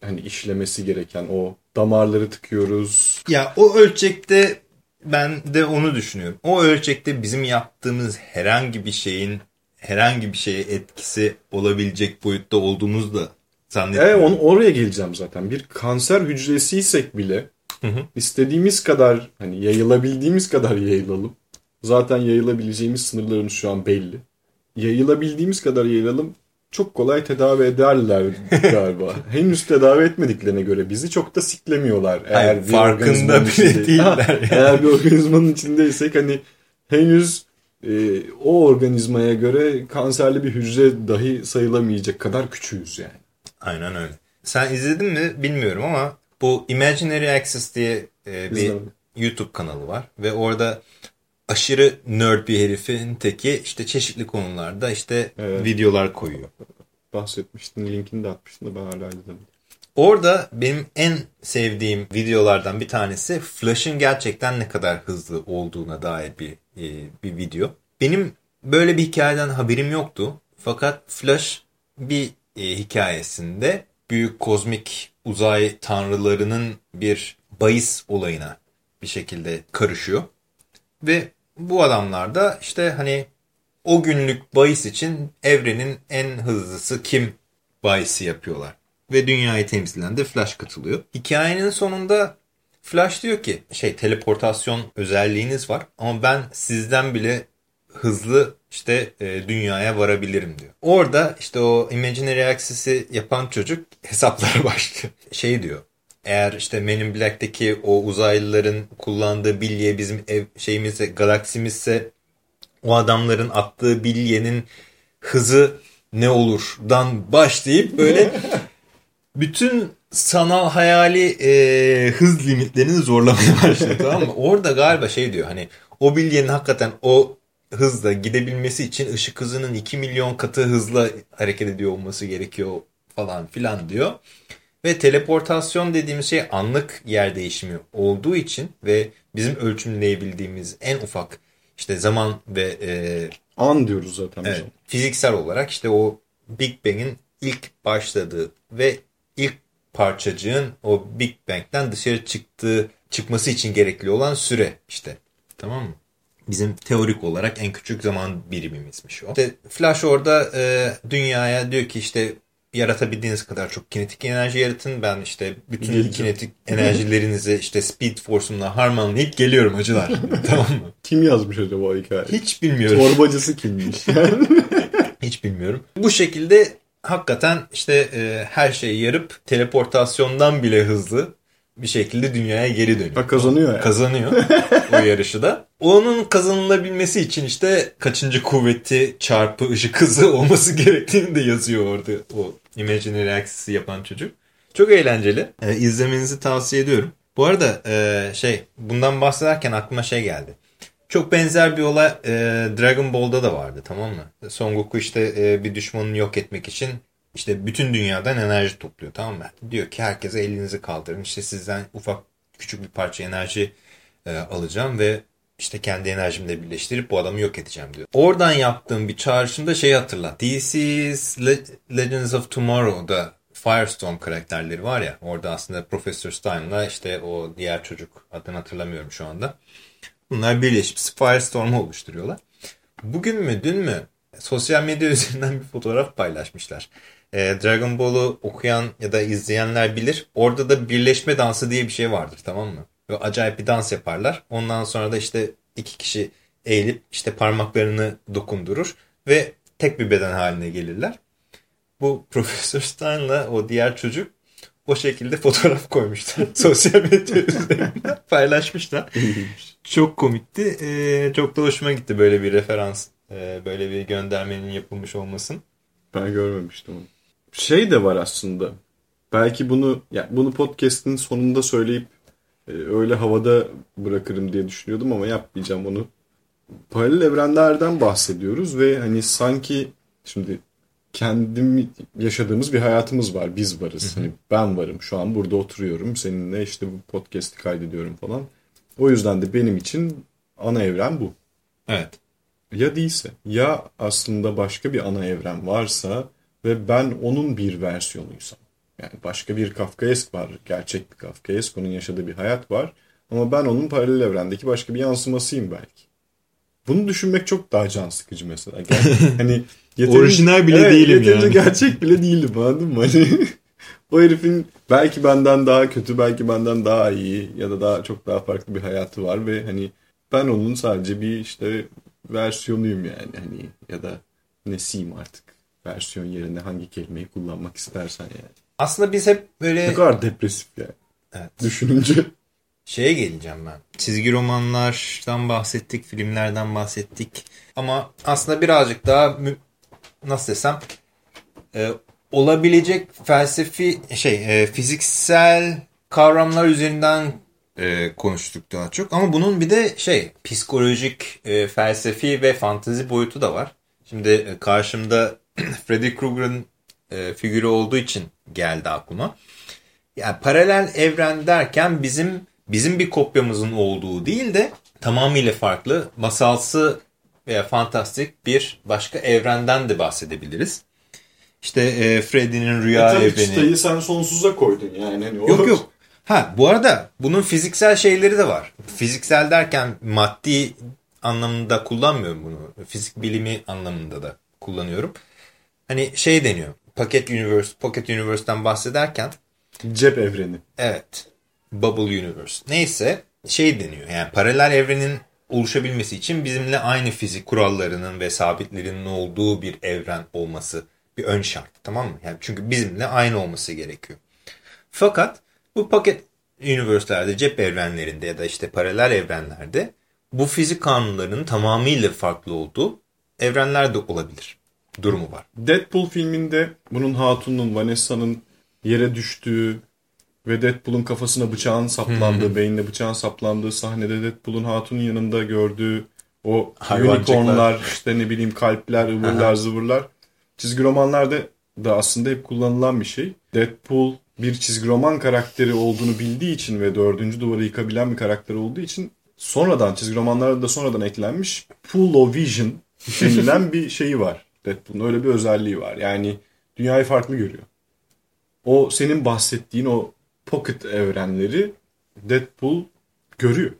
hani işlemesi gereken o damarları tıkıyoruz. Ya o ölçekte ben de onu düşünüyorum. O ölçekte bizim yaptığımız herhangi bir şeyin herhangi bir şeye etkisi olabilecek boyutta olduğumuzu da E, zannetmiyorum. onu oraya geleceğim zaten. Bir kanser hücresiysek bile Hı hı. istediğimiz kadar hani yayılabildiğimiz kadar yayılalım. Zaten yayılabileceğimiz sınırlarımız şu an belli. Yayılabildiğimiz kadar yayılalım. Çok kolay tedavi ederler galiba. Henüz tedavi etmediklerine göre bizi çok da siklemiyorlar. Eğer Hayır, bir farkında bile içinde- değiller Ha, yani. Eğer bir organizmanın içindeysek hani henüz e, o organizmaya göre kanserli bir hücre dahi sayılamayacak kadar küçüğüz yani. Aynen öyle. Sen izledin mi bilmiyorum ama bu Imaginary Access diye e, bir. YouTube kanalı var ve orada aşırı nerd bir herifin teki işte çeşitli konularda işte Evet. videolar koyuyor. Bahsetmiştin, linkini de atmıştın da ben hala izlemedim. Orada benim en sevdiğim videolardan bir tanesi Flash'ın gerçekten ne kadar hızlı olduğuna dair bir e, bir video. Benim böyle bir hikayeden haberim yoktu. Fakat Flash bir e, hikayesinde büyük kozmik uzay tanrılarının bir bahis olayına bir şekilde karışıyor. Ve bu adamlar da işte hani o günlük bahis için evrenin en hızlısı kim bahisi yapıyorlar. Ve dünyayı temsilen de Flash katılıyor. Hikayenin sonunda Flash diyor ki şey teleportasyon özelliğiniz var ama ben sizden bile hızlı işte e, dünyaya varabilirim diyor. Orada işte o Imaginary Access'i yapan çocuk hesaplara başlıyor. Şey diyor. Eğer işte Men in Black'teki o uzaylıların kullandığı bilye bizim ev şeyimizse galaksimizse o adamların attığı bilyenin hızı ne olurdan başlayıp böyle bütün sanal hayali e, hız limitlerini zorlamaya başladı tamam mı? Orada galiba şey diyor hani o bilyenin hakikaten o hızla gidebilmesi için ışık hızının 2 milyon katı hızla hareket ediyor olması gerekiyor falan filan diyor. Ve teleportasyon dediğimiz şey anlık yer değişimi olduğu için ve bizim ölçümleyebildiğimiz en ufak işte zaman ve e, An diyoruz zaten. Evet, fiziksel olarak işte o Big Bang'in ilk başladığı ve ilk parçacığın o Big Bang'den dışarı çıktığı çıkması için gerekli olan süre işte. Tamam mı? Bizim teorik olarak en küçük zaman birimimizmiş o. İşte Flash orada e, dünyaya diyor ki işte yaratabildiğiniz kadar çok kinetik enerji yaratın. Ben işte bütün Geleceğim. kinetik enerjilerinizi işte Speed Force'umla harmanlayıp geliyorum acılar. tamam mı? Kim yazmış acaba o hikayeyi? Hiç bilmiyorum. Torbacısı kimmiş? Hiç bilmiyorum. Bu şekilde hakikaten işte e, her şeyi yarıp teleportasyondan bile hızlı bir şekilde dünyaya geri dönüyor. Ha, kazanıyor yani. Kazanıyor o yarışı da. Onun kazanılabilmesi için işte kaçıncı kuvveti çarpı ışık hızı olması gerektiğini de yazıyor orada o Imaginary Access'i yapan çocuk. Çok eğlenceli. E, izlemenizi tavsiye ediyorum. Bu arada e, şey bundan bahsederken aklıma şey geldi. Çok benzer bir olay e, Dragon Ball'da da vardı tamam mı? Son Goku işte e, bir düşmanını yok etmek için işte bütün dünyadan enerji topluyor tamam mı? Diyor ki herkese elinizi kaldırın işte sizden ufak küçük bir parça enerji e, alacağım ve işte kendi enerjimle birleştirip bu adamı yok edeceğim diyor. Oradan yaptığım bir çağrışımda şeyi hatırla. DC's Le Legends of Tomorrow'da Firestorm karakterleri var ya orada aslında Professor Stein'la işte o diğer çocuk adını hatırlamıyorum şu anda. Bunlar birleşip Firestorm'u oluşturuyorlar. Bugün mü dün mü sosyal medya üzerinden bir fotoğraf paylaşmışlar. Ee, Dragon Ball'u okuyan ya da izleyenler bilir. Orada da birleşme dansı diye bir şey vardır tamam mı? Ve acayip bir dans yaparlar. Ondan sonra da işte iki kişi eğilip işte parmaklarını dokundurur ve tek bir beden haline gelirler. Bu Profesör Stein'la o diğer çocuk o şekilde fotoğraf koymuşlar. Sosyal medya üzerinden paylaşmışlar. çok komikti. Ee, çok da hoşuma gitti böyle bir referans. Ee, böyle bir göndermenin yapılmış olmasın. Ben görmemiştim onu. Şey de var aslında. Belki bunu yani bunu podcast'in sonunda söyleyip e, öyle havada bırakırım diye düşünüyordum ama yapmayacağım onu. Paralel evrenlerden bahsediyoruz ve hani sanki şimdi kendim yaşadığımız bir hayatımız var. Biz varız. Hani ben varım. Şu an burada oturuyorum. Seninle işte bu podcast'i kaydediyorum falan. O yüzden de benim için ana evren bu. Evet. Ya değilse. Ya aslında başka bir ana evren varsa ve ben onun bir versiyonuysam. Yani başka bir Kafkaesk var. Gerçek bir Kafkaesk. Onun yaşadığı bir hayat var. Ama ben onun paralel evrendeki başka bir yansımasıyım belki. Bunu düşünmek çok daha can sıkıcı mesela. Yani, hani yeterince, Orijinal bile evet, değilim yeterince yani. gerçek bile değilim anladın mı? Hani o herifin belki benden daha kötü, belki benden daha iyi ya da daha çok daha farklı bir hayatı var ve hani ben onun sadece bir işte versiyonuyum yani hani ya da nesiyim artık versiyon yerine hangi kelimeyi kullanmak istersen yani. Aslında biz hep böyle... Ne kadar depresif yani. Evet. Düşününce. Şeye geleceğim ben. Çizgi romanlardan bahsettik, filmlerden bahsettik. Ama aslında birazcık daha nasıl desem e, olabilecek felsefi şey e, fiziksel kavramlar üzerinden e, konuştuk daha çok. Ama bunun bir de şey psikolojik, e, felsefi ve fantezi boyutu da var. Şimdi e, karşımda Freddy Krueger'ın e, figürü olduğu için geldi aklıma. Yani paralel evren derken bizim bizim bir kopyamızın olduğu değil de tamamıyla farklı masalsı veya fantastik bir başka evrenden de bahsedebiliriz. İşte e, Freddy'nin rüya e, tabii evreni. çıtayı sen sonsuza koydun yani. Hani Yok yok. Ha bu arada bunun fiziksel şeyleri de var. Fiziksel derken maddi anlamında kullanmıyorum bunu. Fizik bilimi anlamında da kullanıyorum. Hani şey deniyor. Pocket Universe, Pocket Universe'den bahsederken cep evreni. Evet. Bubble Universe. Neyse şey deniyor. Yani paralel evrenin oluşabilmesi için bizimle aynı fizik kurallarının ve sabitlerinin olduğu bir evren olması bir ön şart. Tamam mı? Yani çünkü bizimle aynı olması gerekiyor. Fakat bu Pocket Universe'lerde, cep evrenlerinde ya da işte paralel evrenlerde bu fizik kanunlarının tamamıyla farklı olduğu evrenler de olabilir durumu var. Deadpool filminde bunun hatunun Vanessa'nın yere düştüğü ve Deadpool'un kafasına bıçağın saplandığı, hmm. beynine bıçağın saplandığı sahnede Deadpool'un hatunun yanında gördüğü o unicornlar, işte ne bileyim kalpler, ıvırlar, zıvırlar. Çizgi romanlarda da aslında hep kullanılan bir şey. Deadpool bir çizgi roman karakteri olduğunu bildiği için ve dördüncü duvarı yıkabilen bir karakter olduğu için sonradan çizgi romanlarda da sonradan eklenmiş Pool of Vision denilen bir şeyi var. Deadpool'un öyle bir özelliği var. Yani dünyayı farklı görüyor. O senin bahsettiğin o pocket evrenleri Deadpool görüyor.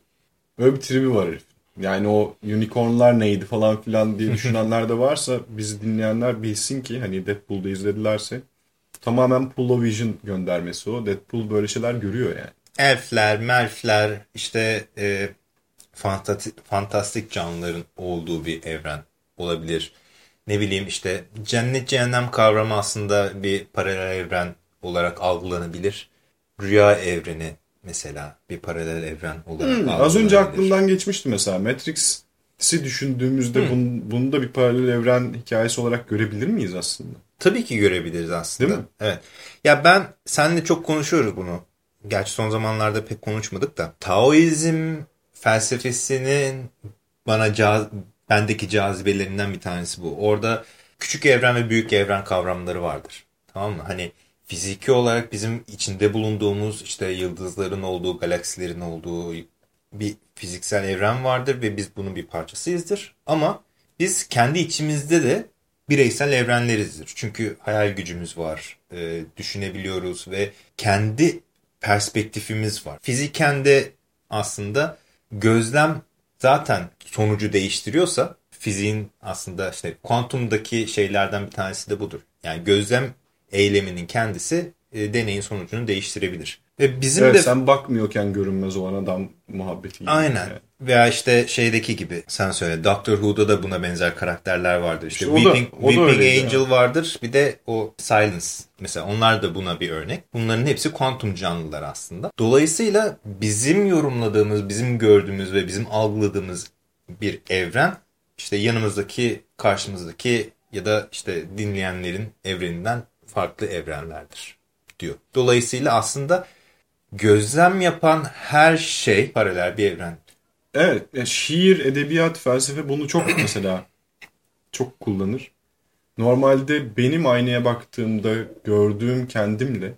Öyle bir tribi var herif. Yani o unicornlar neydi falan filan diye düşünenler de varsa bizi dinleyenler bilsin ki hani Deadpool'da izledilerse tamamen Pull Vision göndermesi o. Deadpool böyle şeyler görüyor yani. Elfler, melfler işte e, fantastik, fantastik canlıların olduğu bir evren olabilir. Ne bileyim işte cennet cehennem kavramı aslında bir paralel evren olarak algılanabilir. Rüya evreni mesela bir paralel evren olarak Hmm, az önce aklımdan geçmişti mesela Matrix'i düşündüğümüzde Hmm. bun, bunu da bir paralel evren hikayesi olarak görebilir miyiz aslında? Tabii ki görebiliriz aslında. Değil mi? Evet. Ya ben seninle çok konuşuyoruz bunu. Gerçi son zamanlarda pek konuşmadık da. Taoizm felsefesinin bana caz bendeki cazibelerinden bir tanesi bu. Orada küçük evren ve büyük evren kavramları vardır. Tamam mı? Hani fiziki olarak bizim içinde bulunduğumuz işte yıldızların olduğu, galaksilerin olduğu bir fiziksel evren vardır ve biz bunun bir parçasıyızdır. Ama biz kendi içimizde de bireysel evrenlerizdir. Çünkü hayal gücümüz var, e, düşünebiliyoruz ve kendi perspektifimiz var. Fiziken de aslında gözlem zaten sonucu değiştiriyorsa fiziğin aslında işte kuantumdaki şeylerden bir tanesi de budur. Yani gözlem eyleminin kendisi e, deneyin sonucunu değiştirebilir. Ve bizim evet de sen bakmıyorken görünmez olan adam muhabbeti. gibi. Aynen. Yani. Veya işte şeydeki gibi sen söyle Doctor Who'da da buna benzer karakterler vardır. İşte İşte Weeping, da Weeping Angel vardır. Bir de o Silence. Mesela onlar da buna bir örnek. Bunların hepsi kuantum canlılar aslında. Dolayısıyla bizim yorumladığımız, bizim gördüğümüz ve bizim algıladığımız bir evren işte yanımızdaki, karşımızdaki ya da işte dinleyenlerin evreninden farklı evrenlerdir diyor. Dolayısıyla aslında gözlem yapan her şey paralel bir evren. Evet, yani şiir, edebiyat, felsefe bunu çok mesela çok kullanır. Normalde benim aynaya baktığımda gördüğüm kendimle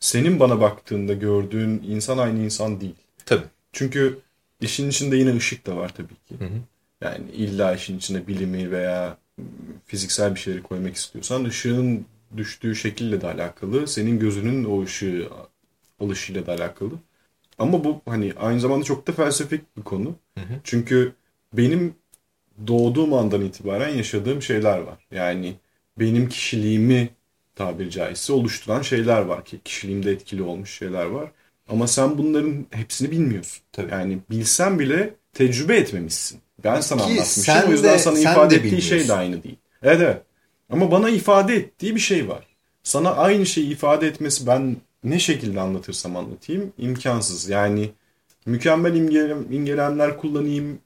senin bana baktığında gördüğün insan aynı insan değil. Tabii. Çünkü işin içinde yine ışık da var tabii ki. Yani illa işin içine bilimi veya fiziksel bir şeyleri koymak istiyorsan ışığın düştüğü şekille de alakalı. Senin gözünün o ışığı alışıyla da alakalı. Ama bu hani aynı zamanda çok da felsefik bir konu. Çünkü benim doğduğum andan itibaren yaşadığım şeyler var. Yani benim kişiliğimi tabiri caizse oluşturan şeyler var ki kişiliğimde etkili olmuş şeyler var. Ama sen bunların hepsini bilmiyorsun. Tabii. Yani bilsen bile tecrübe etmemişsin. Ben sana Ki anlatmışım. sen o yüzden de- sana ifade de ettiği şey de aynı değil. Evet evet. Ama bana ifade ettiği bir şey var. Sana aynı şeyi ifade etmesi ben ne şekilde anlatırsam anlatayım imkansız. Yani mükemmel imgelem, imgelemler kullanayım,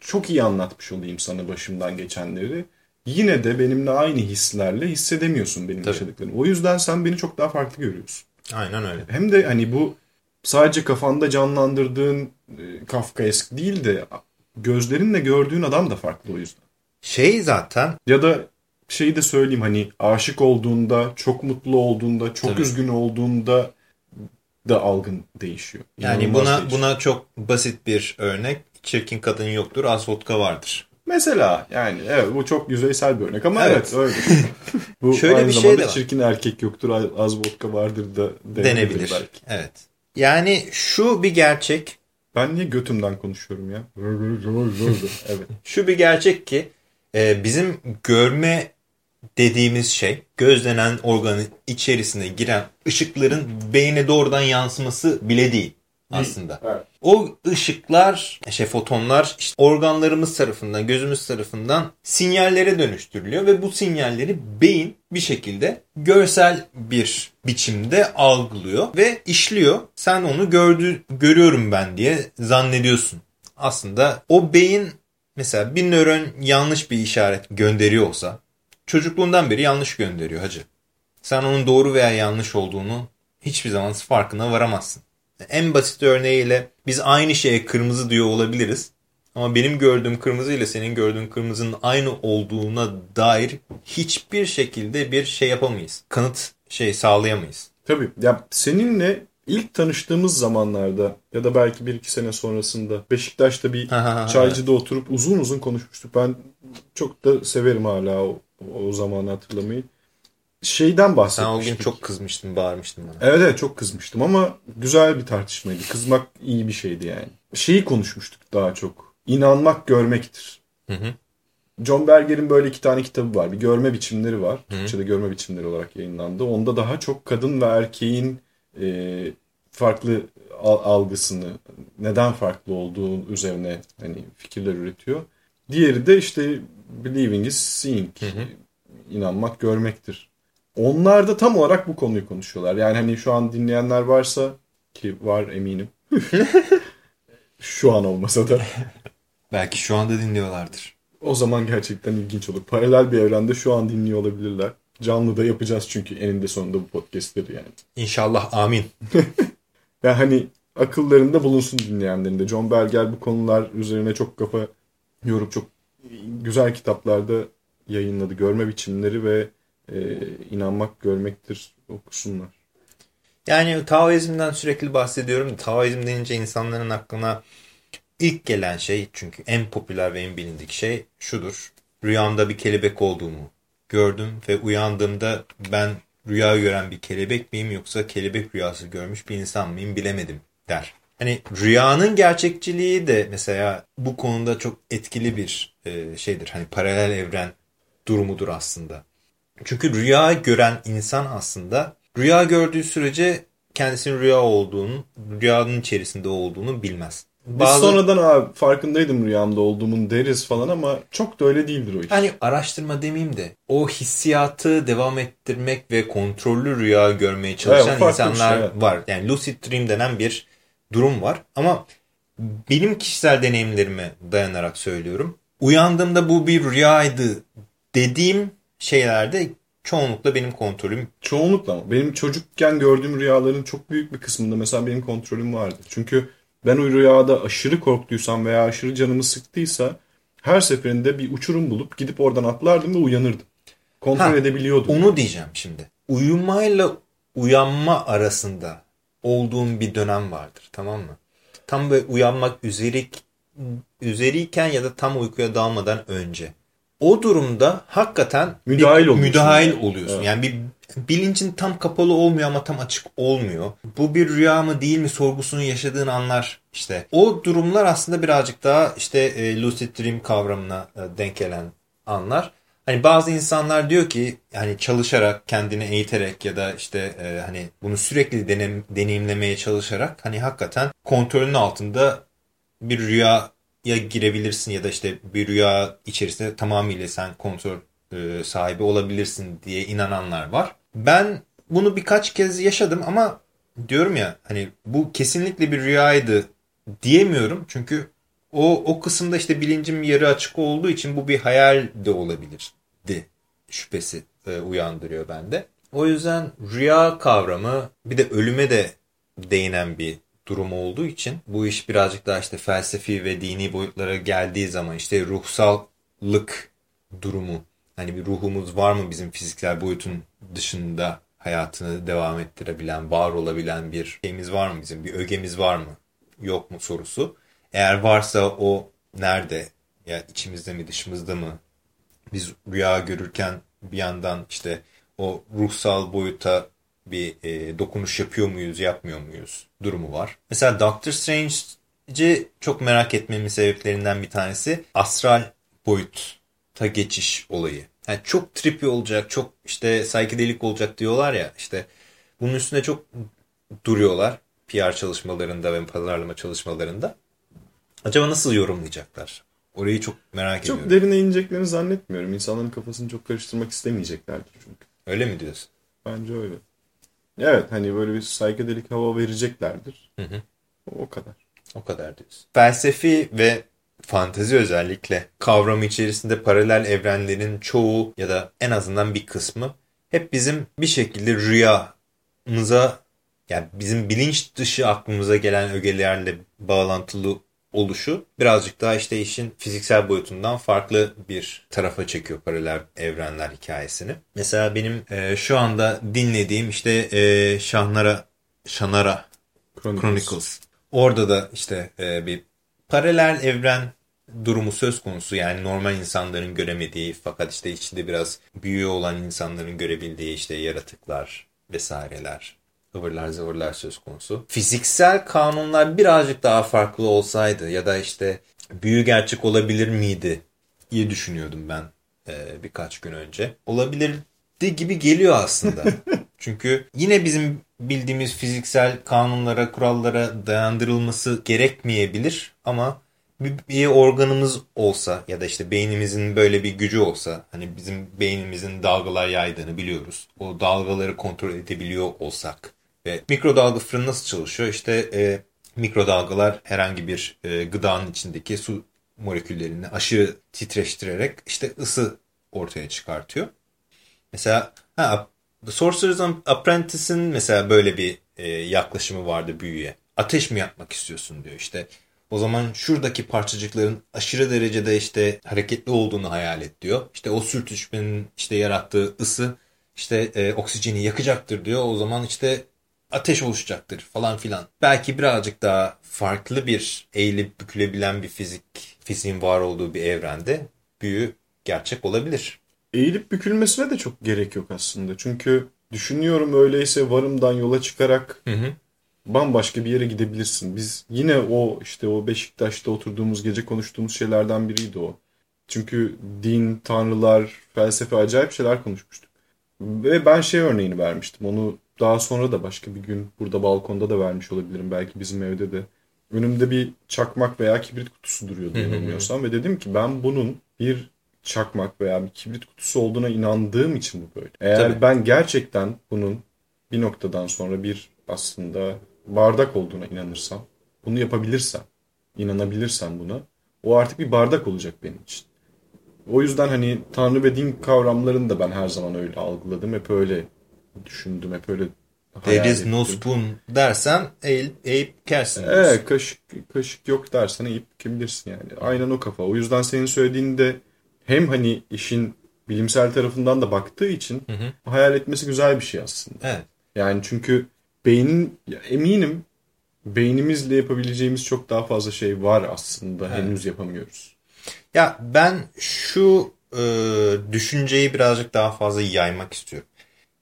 çok iyi anlatmış olayım sana başımdan geçenleri. Yine de benimle aynı hislerle hissedemiyorsun benim Tabii. yaşadıklarımı. O yüzden sen beni çok daha farklı görüyorsun. Aynen öyle. Hem de hani bu sadece kafanda canlandırdığın e, Kafkaesk değil de gözlerinle gördüğün adam da farklı o yüzden. Şey zaten Ya da şeyi de söyleyeyim hani aşık olduğunda, çok mutlu olduğunda, çok Tabii. üzgün olduğunda da algın değişiyor. yani İnanılmaz buna değişiyor. buna çok basit bir örnek. Çirkin kadın yoktur, az vodka vardır. Mesela yani evet bu çok yüzeysel bir örnek ama Evet. evet, öyle. bu Şöyle aynı bir şey zamanda de var. çirkin erkek yoktur az vodka vardır da denebilir, Denebilir. belki. Evet. Yani şu bir gerçek, Ben niye götümden konuşuyorum ya? evet. şu bir gerçek ki e, bizim görme dediğimiz şey gözlenen organın içerisine giren ışıkların beyne doğrudan yansıması bile değil aslında. Evet. O ışıklar, şey fotonlar işte organlarımız tarafından, gözümüz tarafından sinyallere dönüştürülüyor ve bu sinyalleri beyin bir şekilde görsel bir biçimde algılıyor ve işliyor. Sen onu gördü, görüyorum ben diye zannediyorsun. Aslında o beyin mesela bir nöron yanlış bir işaret gönderiyor olsa çocukluğundan beri yanlış gönderiyor hacı. Sen onun doğru veya yanlış olduğunu hiçbir zaman farkına varamazsın. En basit örneğiyle biz aynı şeye kırmızı diyor olabiliriz. Ama benim gördüğüm kırmızı ile senin gördüğün kırmızının aynı olduğuna dair hiçbir şekilde bir şey yapamayız. Kanıt şey sağlayamayız. Tabii. Ya seninle ilk tanıştığımız zamanlarda ya da belki bir iki sene sonrasında Beşiktaş'ta bir çaycıda oturup uzun uzun konuşmuştuk. Ben çok da severim hala o, o zamanı hatırlamayı. Şeyden Sen o bahsetmiştik. gün çok kızmıştın, bağırmıştın bana. Evet evet çok kızmıştım ama güzel bir tartışmaydı. Kızmak iyi bir şeydi yani. Şeyi konuşmuştuk daha çok. İnanmak görmektir. Hı hı. John Berger'in böyle iki tane kitabı var. Bir görme biçimleri var. Türkçe'de görme biçimleri olarak yayınlandı. Onda daha çok kadın ve erkeğin e, farklı al- algısını, neden farklı olduğu üzerine hani fikirler üretiyor. Diğeri de işte believing is seeing. İnanmak görmektir. Onlar da tam olarak bu konuyu konuşuyorlar. Yani hani şu an dinleyenler varsa Ki var eminim. Şu an olmasa da. Belki şu anda dinliyorlardır. O zaman gerçekten ilginç olur. Paralel bir evrende şu an dinliyor olabilirler. Canlı da yapacağız çünkü eninde sonunda bu podcastleri yani. İnşallah amin. ya hani akıllarında bulunsun dinleyenlerin de. John Berger bu konular üzerine çok kafa yorup çok güzel kitaplarda yayınladı. Görme biçimleri ve e, inanmak görmektir okusunlar. Yani Taoizm'den sürekli bahsediyorum. Taoizm denince insanların aklına ilk gelen şey çünkü en popüler ve en bilindik şey şudur. Rüyamda bir kelebek olduğumu gördüm ve uyandığımda ben rüya gören bir kelebek miyim yoksa kelebek rüyası görmüş bir insan mıyım bilemedim der. Hani rüyanın gerçekçiliği de mesela bu konuda çok etkili bir e, şeydir. Hani paralel evren durumudur aslında. Çünkü rüya gören insan aslında rüya gördüğü sürece kendisinin rüya olduğunu, rüyanın içerisinde olduğunu bilmez. Bazı... Biz sonradan abi farkındaydım rüyamda olduğumun deriz falan ama çok da öyle değildir o iş. Hani araştırma demeyeyim de o hissiyatı devam ettirmek ve kontrollü rüya görmeye çalışan evet, insanlar şey, evet. var. Yani lucid dream denen bir durum var ama benim kişisel deneyimlerime dayanarak söylüyorum. Uyandığımda bu bir rüyaydı dediğim şeylerde çoğunlukla benim kontrolüm. Çoğunlukla ama benim çocukken gördüğüm rüyaların çok büyük bir kısmında mesela benim kontrolüm vardı. Çünkü ben o rüyada aşırı korktuysam veya aşırı canımı sıktıysa her seferinde bir uçurum bulup gidip oradan atlardım ve uyanırdım. Kontrol ha, edebiliyordum. Onu diyeceğim şimdi. Uyumayla uyanma arasında olduğum bir dönem vardır tamam mı? Tam böyle uyanmak üzerik, üzeriyken ya da tam uykuya dalmadan önce. O durumda hakikaten müdahil oluyorsun. Müdahil oluyorsun. Evet. Yani bir bilincin tam kapalı olmuyor ama tam açık olmuyor. Bu bir rüya mı değil mi sorgusunu yaşadığın anlar işte. O durumlar aslında birazcık daha işte e, lucid dream kavramına e, denk gelen anlar. Hani bazı insanlar diyor ki yani çalışarak kendini eğiterek ya da işte e, hani bunu sürekli denem, deneyimlemeye çalışarak hani hakikaten kontrolün altında bir rüyaya girebilirsin ya da işte bir rüya içerisinde tamamıyla sen kontrol e, sahibi olabilirsin diye inananlar var. Ben bunu birkaç kez yaşadım ama diyorum ya hani bu kesinlikle bir rüyaydı diyemiyorum. Çünkü o, o kısımda işte bilincim yarı açık olduğu için bu bir hayal de olabilirdi şüphesi e, uyandırıyor bende. O yüzden rüya kavramı bir de ölüme de değinen bir durum olduğu için bu iş birazcık daha işte felsefi ve dini boyutlara geldiği zaman işte ruhsallık durumu hani bir ruhumuz var mı bizim fiziksel boyutun dışında hayatını devam ettirebilen, var olabilen bir şeyimiz var mı bizim? Bir ögemiz var mı? Yok mu sorusu. Eğer varsa o nerede? Ya içimizde mi dışımızda mı? Biz rüya görürken bir yandan işte o ruhsal boyuta bir e, dokunuş yapıyor muyuz, yapmıyor muyuz durumu var. Mesela Doctor Strange'i çok merak etmemin sebeplerinden bir tanesi astral boyuta geçiş olayı yani çok trippy olacak, çok işte psychedelic olacak diyorlar ya işte bunun üstüne çok duruyorlar PR çalışmalarında ve pazarlama çalışmalarında. Acaba nasıl yorumlayacaklar? Orayı çok merak çok ediyorum. Çok derine ineceklerini zannetmiyorum. İnsanların kafasını çok karıştırmak istemeyeceklerdir çünkü. Öyle mi diyorsun? Bence öyle. Evet hani böyle bir psychedelic hava vereceklerdir. Hı hı. O kadar. O kadar diyorsun. Felsefi ve fantezi özellikle kavramı içerisinde paralel evrenlerin çoğu ya da en azından bir kısmı hep bizim bir şekilde rüyamıza yani bizim bilinç dışı aklımıza gelen ögelerle bağlantılı oluşu birazcık daha işte işin fiziksel boyutundan farklı bir tarafa çekiyor paralel evrenler hikayesini. Mesela benim e, şu anda dinlediğim işte e, Şahnara Şanara Chronicles. Chronicles. Orada da işte e, bir paralel evren durumu söz konusu. Yani normal insanların göremediği fakat işte içinde biraz büyüğü olan insanların görebildiği işte yaratıklar vesaireler ıvırlar zıvırlar söz konusu. Fiziksel kanunlar birazcık daha farklı olsaydı ya da işte büyü gerçek olabilir miydi diye düşünüyordum ben e, birkaç gün önce. Olabilirdi gibi geliyor aslında. Çünkü yine bizim bildiğimiz fiziksel kanunlara, kurallara dayandırılması gerekmeyebilir ama bir, bir organımız olsa ya da işte beynimizin böyle bir gücü olsa hani bizim beynimizin dalgalar yaydığını biliyoruz. O dalgaları kontrol edebiliyor olsak E, mikrodalga fırın nasıl çalışıyor? İşte e, mikrodalgalar herhangi bir e, gıdanın içindeki su moleküllerini aşırı titreştirerek işte ısı ortaya çıkartıyor. Mesela ha, Sorcerer's Apprentice'in mesela böyle bir e, yaklaşımı vardı büyüye. Ateş mi yapmak istiyorsun diyor işte. O zaman şuradaki parçacıkların aşırı derecede işte hareketli olduğunu hayal et diyor. İşte o sürtüşmenin işte yarattığı ısı işte e, oksijeni yakacaktır diyor. O zaman işte ateş oluşacaktır falan filan. Belki birazcık daha farklı bir eğilip bükülebilen bir fizik, fiziğin var olduğu bir evrende büyü gerçek olabilir. Eğilip bükülmesine de çok gerek yok aslında. Çünkü düşünüyorum öyleyse varımdan yola çıkarak hı hı. bambaşka bir yere gidebilirsin. Biz yine o işte o Beşiktaş'ta oturduğumuz gece konuştuğumuz şeylerden biriydi o. Çünkü din, tanrılar, felsefe acayip şeyler konuşmuştuk. Ve ben şey örneğini vermiştim. Onu daha sonra da başka bir gün burada balkonda da vermiş olabilirim. Belki bizim evde de. Önümde bir çakmak veya kibrit kutusu duruyordu yanılmıyorsam. ve dedim ki ben bunun bir çakmak veya bir kibrit kutusu olduğuna inandığım için bu böyle. Eğer Tabii. ben gerçekten bunun bir noktadan sonra bir aslında bardak olduğuna inanırsam, bunu yapabilirsem, inanabilirsem buna, o artık bir bardak olacak benim için. O yüzden hani Tanrı ve din kavramlarını da ben her zaman öyle algıladım. Hep öyle düşündüm. Hep öyle There is no spoon dersen eğip, eğip kersin. Evet kaşık, kaşık yok dersen eğip kebilirsin yani. Aynen o kafa. O yüzden senin söylediğinde hem hani işin bilimsel tarafından da baktığı için hı hı. hayal etmesi güzel bir şey aslında. Evet. Yani çünkü beynin eminim beynimizle yapabileceğimiz çok daha fazla şey var aslında. Evet. Henüz yapamıyoruz. Ya ben şu e, düşünceyi birazcık daha fazla yaymak istiyorum.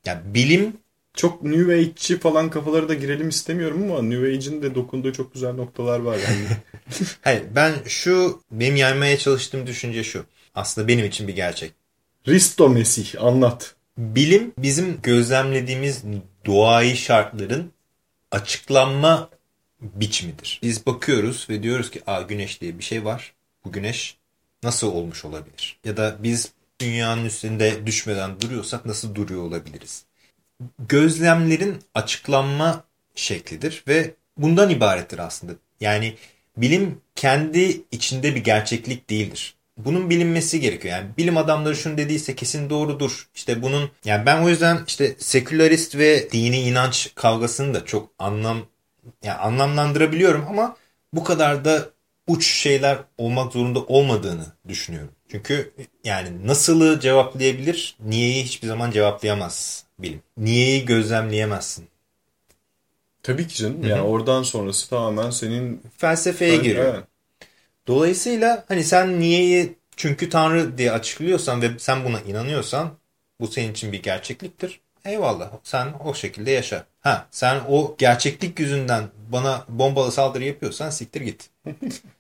Ya bilim çok New Age'ci falan kafalara da girelim istemiyorum ama New Age'in de dokunduğu çok güzel noktalar var yani. Hayır ben şu benim yaymaya çalıştığım düşünce şu. Aslında benim için bir gerçek. Risto Mesih anlat. Bilim bizim gözlemlediğimiz doğayı şartların açıklanma biçimidir. Biz bakıyoruz ve diyoruz ki Aa, güneş diye bir şey var. Bu güneş nasıl olmuş olabilir? Ya da biz dünyanın üstünde düşmeden duruyorsak nasıl duruyor olabiliriz? Gözlemlerin açıklanma şeklidir ve bundan ibarettir aslında. Yani bilim kendi içinde bir gerçeklik değildir. Bunun bilinmesi gerekiyor. Yani bilim adamları şunu dediyse kesin doğrudur. İşte bunun yani ben o yüzden işte sekülerist ve dini inanç kavgasını da çok anlam yani anlamlandırabiliyorum ama bu kadar da uç şeyler olmak zorunda olmadığını düşünüyorum. Çünkü yani nasılı cevaplayabilir, niyeyi hiçbir zaman cevaplayamaz bilim. Niyeyi gözlemleyemezsin. Tabii ki canım. Yani oradan sonrası tamamen senin felsefeye ben, giriyor. Evet. Dolayısıyla hani sen niyeyi çünkü Tanrı diye açıklıyorsan ve sen buna inanıyorsan bu senin için bir gerçekliktir. Eyvallah sen o şekilde yaşa. Ha sen o gerçeklik yüzünden bana bombalı saldırı yapıyorsan siktir git.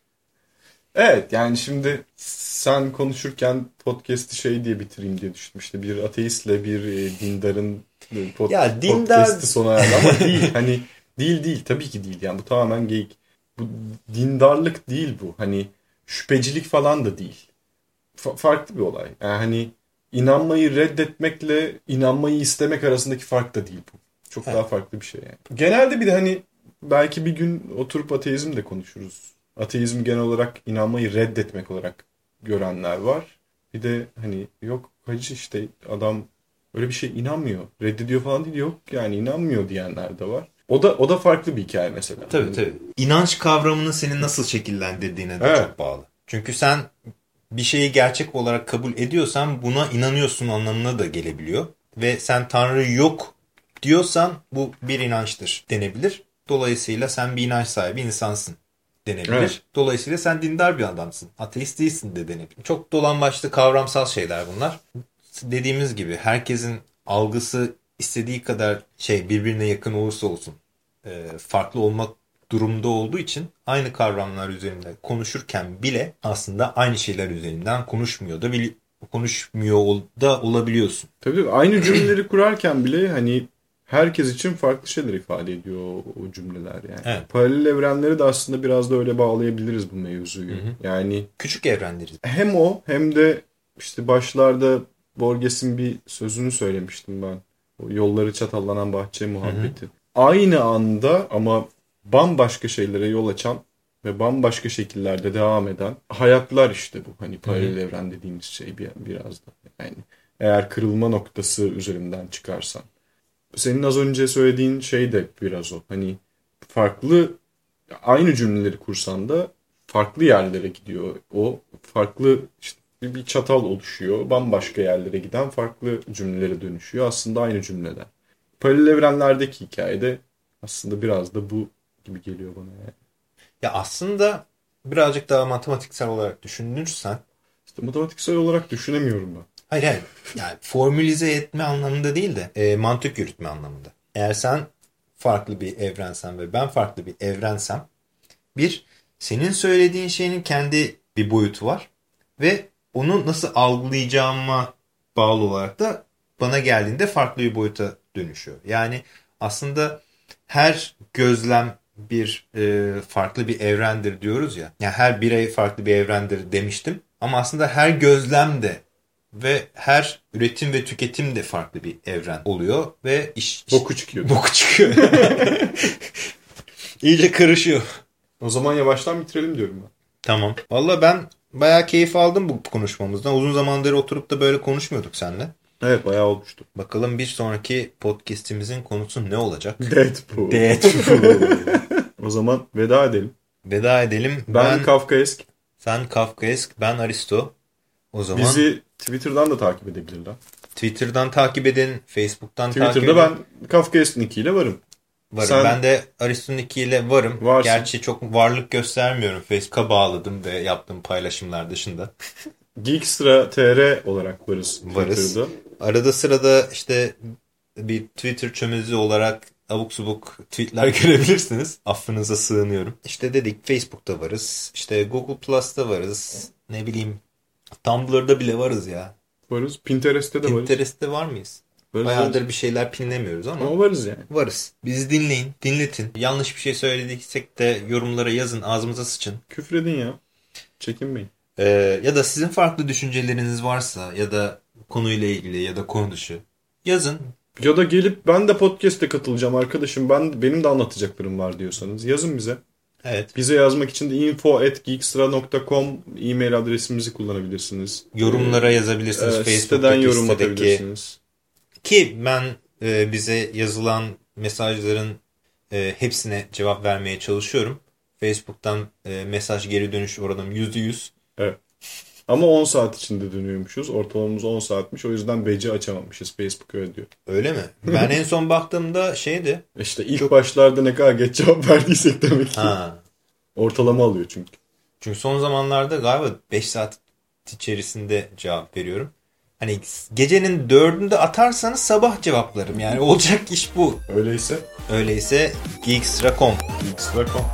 evet yani şimdi sen konuşurken podcast'i şey diye bitireyim diye düşünmüştüm. İşte bir ateistle bir e, dindarın e, pod ya, dindar... podcast'i sona erdi ama değil. Hani değil değil tabii ki değil. Yani bu tamamen geyik. Bu dindarlık değil bu. Hani şüphecilik falan da değil. Fa farklı bir olay. Yani hani inanmayı reddetmekle inanmayı istemek arasındaki fark da değil bu. Çok evet. daha farklı bir şey yani. Genelde bir de hani belki bir gün oturup ateizm de konuşuruz. Ateizm genel olarak inanmayı reddetmek olarak görenler var. Bir de hani yok hacı işte adam öyle bir şey inanmıyor. Reddediyor falan değil yok yani inanmıyor diyenler de var. O da o da farklı bir hikaye mesela. Tabii yani, tabii. İnanç kavramını senin nasıl şekillendirdiğine de evet. çok bağlı. Çünkü sen bir şeyi gerçek olarak kabul ediyorsan buna inanıyorsun anlamına da gelebiliyor. Ve sen Tanrı yok diyorsan bu bir inançtır denebilir. Dolayısıyla sen bir inanç sahibi insansın denebilir. Evet. Dolayısıyla sen dindar bir adamsın. Ateist değilsin de denebilir. Çok dolan başlı kavramsal şeyler bunlar. Dediğimiz gibi herkesin algısı istediği kadar şey birbirine yakın olursa olsun e, farklı olmak durumda olduğu için aynı kavramlar üzerinde konuşurken bile aslında aynı şeyler üzerinden konuşmuyor da konuşmuyor da olabiliyorsun. Tabii aynı cümleleri kurarken bile hani herkes için farklı şeyler ifade ediyor o, cümleler yani. Evet. Paralel evrenleri de aslında biraz da öyle bağlayabiliriz bu mevzuyu. Hı hı. Yani küçük evrenleri. Hem o hem de işte başlarda Borges'in bir sözünü söylemiştim ben. O yolları çatallanan bahçe muhabbeti. Hı hı. aynı anda ama bambaşka şeylere yol açan ve bambaşka şekillerde devam eden hayatlar işte bu. Hani paralel evren dediğimiz şey bir, biraz da. Yani eğer kırılma noktası üzerinden çıkarsan. Senin az önce söylediğin şey de biraz o. Hani farklı aynı cümleleri kursan da farklı yerlere gidiyor. O farklı işte bir çatal oluşuyor. Bambaşka yerlere giden farklı cümlelere dönüşüyor. Aslında aynı cümleler. Paralel evrenlerdeki hikayede aslında biraz da bu gibi geliyor bana yani. Ya aslında birazcık daha matematiksel olarak düşünürsen işte matematiksel olarak düşünemiyorum ben. Hayır hayır. Yani formülize etme anlamında değil de e, mantık yürütme anlamında. Eğer sen farklı bir evrensen ve ben farklı bir evrensem bir senin söylediğin şeyin kendi bir boyutu var ve onu nasıl algılayacağıma bağlı olarak da bana geldiğinde farklı bir boyuta dönüşüyor. Yani aslında her gözlem bir e, farklı bir evrendir diyoruz ya. Yani her birey farklı bir evrendir demiştim. Ama aslında her gözlem de ve her üretim ve tüketim de farklı bir evren oluyor ve iş... Boku çıkıyor. Boku çıkıyor. İyice karışıyor. O zaman yavaştan bitirelim diyorum ben. Tamam. Valla ben bayağı keyif aldım bu konuşmamızdan. Uzun zamandır oturup da böyle konuşmuyorduk seninle. Evet bayağı olmuştu. Bakalım bir sonraki podcastimizin konusu ne olacak? Deadpool. Deadpool. o zaman veda edelim. Veda edelim. Ben, ben Kafkaesk. Sen Kafkaesk, ben Aristo. O zaman Bizi Twitter'dan da takip edebilirler. Twitter'dan takip edin, Facebook'tan Twitter'da takip edin. Twitter'da ben Kafkaesk nick ile varım. Varım. Sen... Ben de Aristo nick ile varım. Varsın. Gerçi çok varlık göstermiyorum. Facebook'a bağladım ve yaptığım paylaşımlar dışında. Geekstra TR olarak varız. Varız. Arada sırada işte bir Twitter çömezi olarak abuk subuk tweetler görebilirsiniz. Affınıza sığınıyorum. İşte dedik Facebook'ta varız. İşte Google Plus'ta varız. Ne bileyim Tumblr'da bile varız ya. Varız. Pinterest'te de varız. Pinterest'te var mıyız? Varız, Bayağıdır varız. bir şeyler pinlemiyoruz ama. Ama varız yani. Varız. Bizi dinleyin, dinletin. Yanlış bir şey söylediysek de yorumlara yazın, ağzımıza sıçın. Küfredin ya. Çekinmeyin. Ee, ya da sizin farklı düşünceleriniz varsa ya da konuyla ilgili ya da konu dışı yazın. Ya da gelip ben de podcast'e katılacağım arkadaşım. Ben benim de anlatacaklarım var diyorsanız yazın bize. Evet. Bize yazmak için de info@geekstra.com e-mail adresimizi kullanabilirsiniz. Yorumlara yazabilirsiniz. E, siteden yorum atabilirsiniz. Ki ben e, bize yazılan mesajların e, hepsine cevap vermeye çalışıyorum. Facebook'tan e, mesaj geri dönüş oranım %100. Evet. Ama 10 saat içinde dönüyormuşuz. Ortalamamız 10 saatmiş. O yüzden beci açamamışız. Facebook öyle diyor. Öyle mi? Ben en son baktığımda şeydi. İşte ilk çok... başlarda ne kadar geç cevap verdiysek demek ki. Ha. Ortalama alıyor çünkü. Çünkü son zamanlarda galiba 5 saat içerisinde cevap veriyorum. Hani gecenin dördünde atarsanız sabah cevaplarım. Yani olacak iş bu. Öyleyse? Öyleyse Geekstra.com Geekstra.com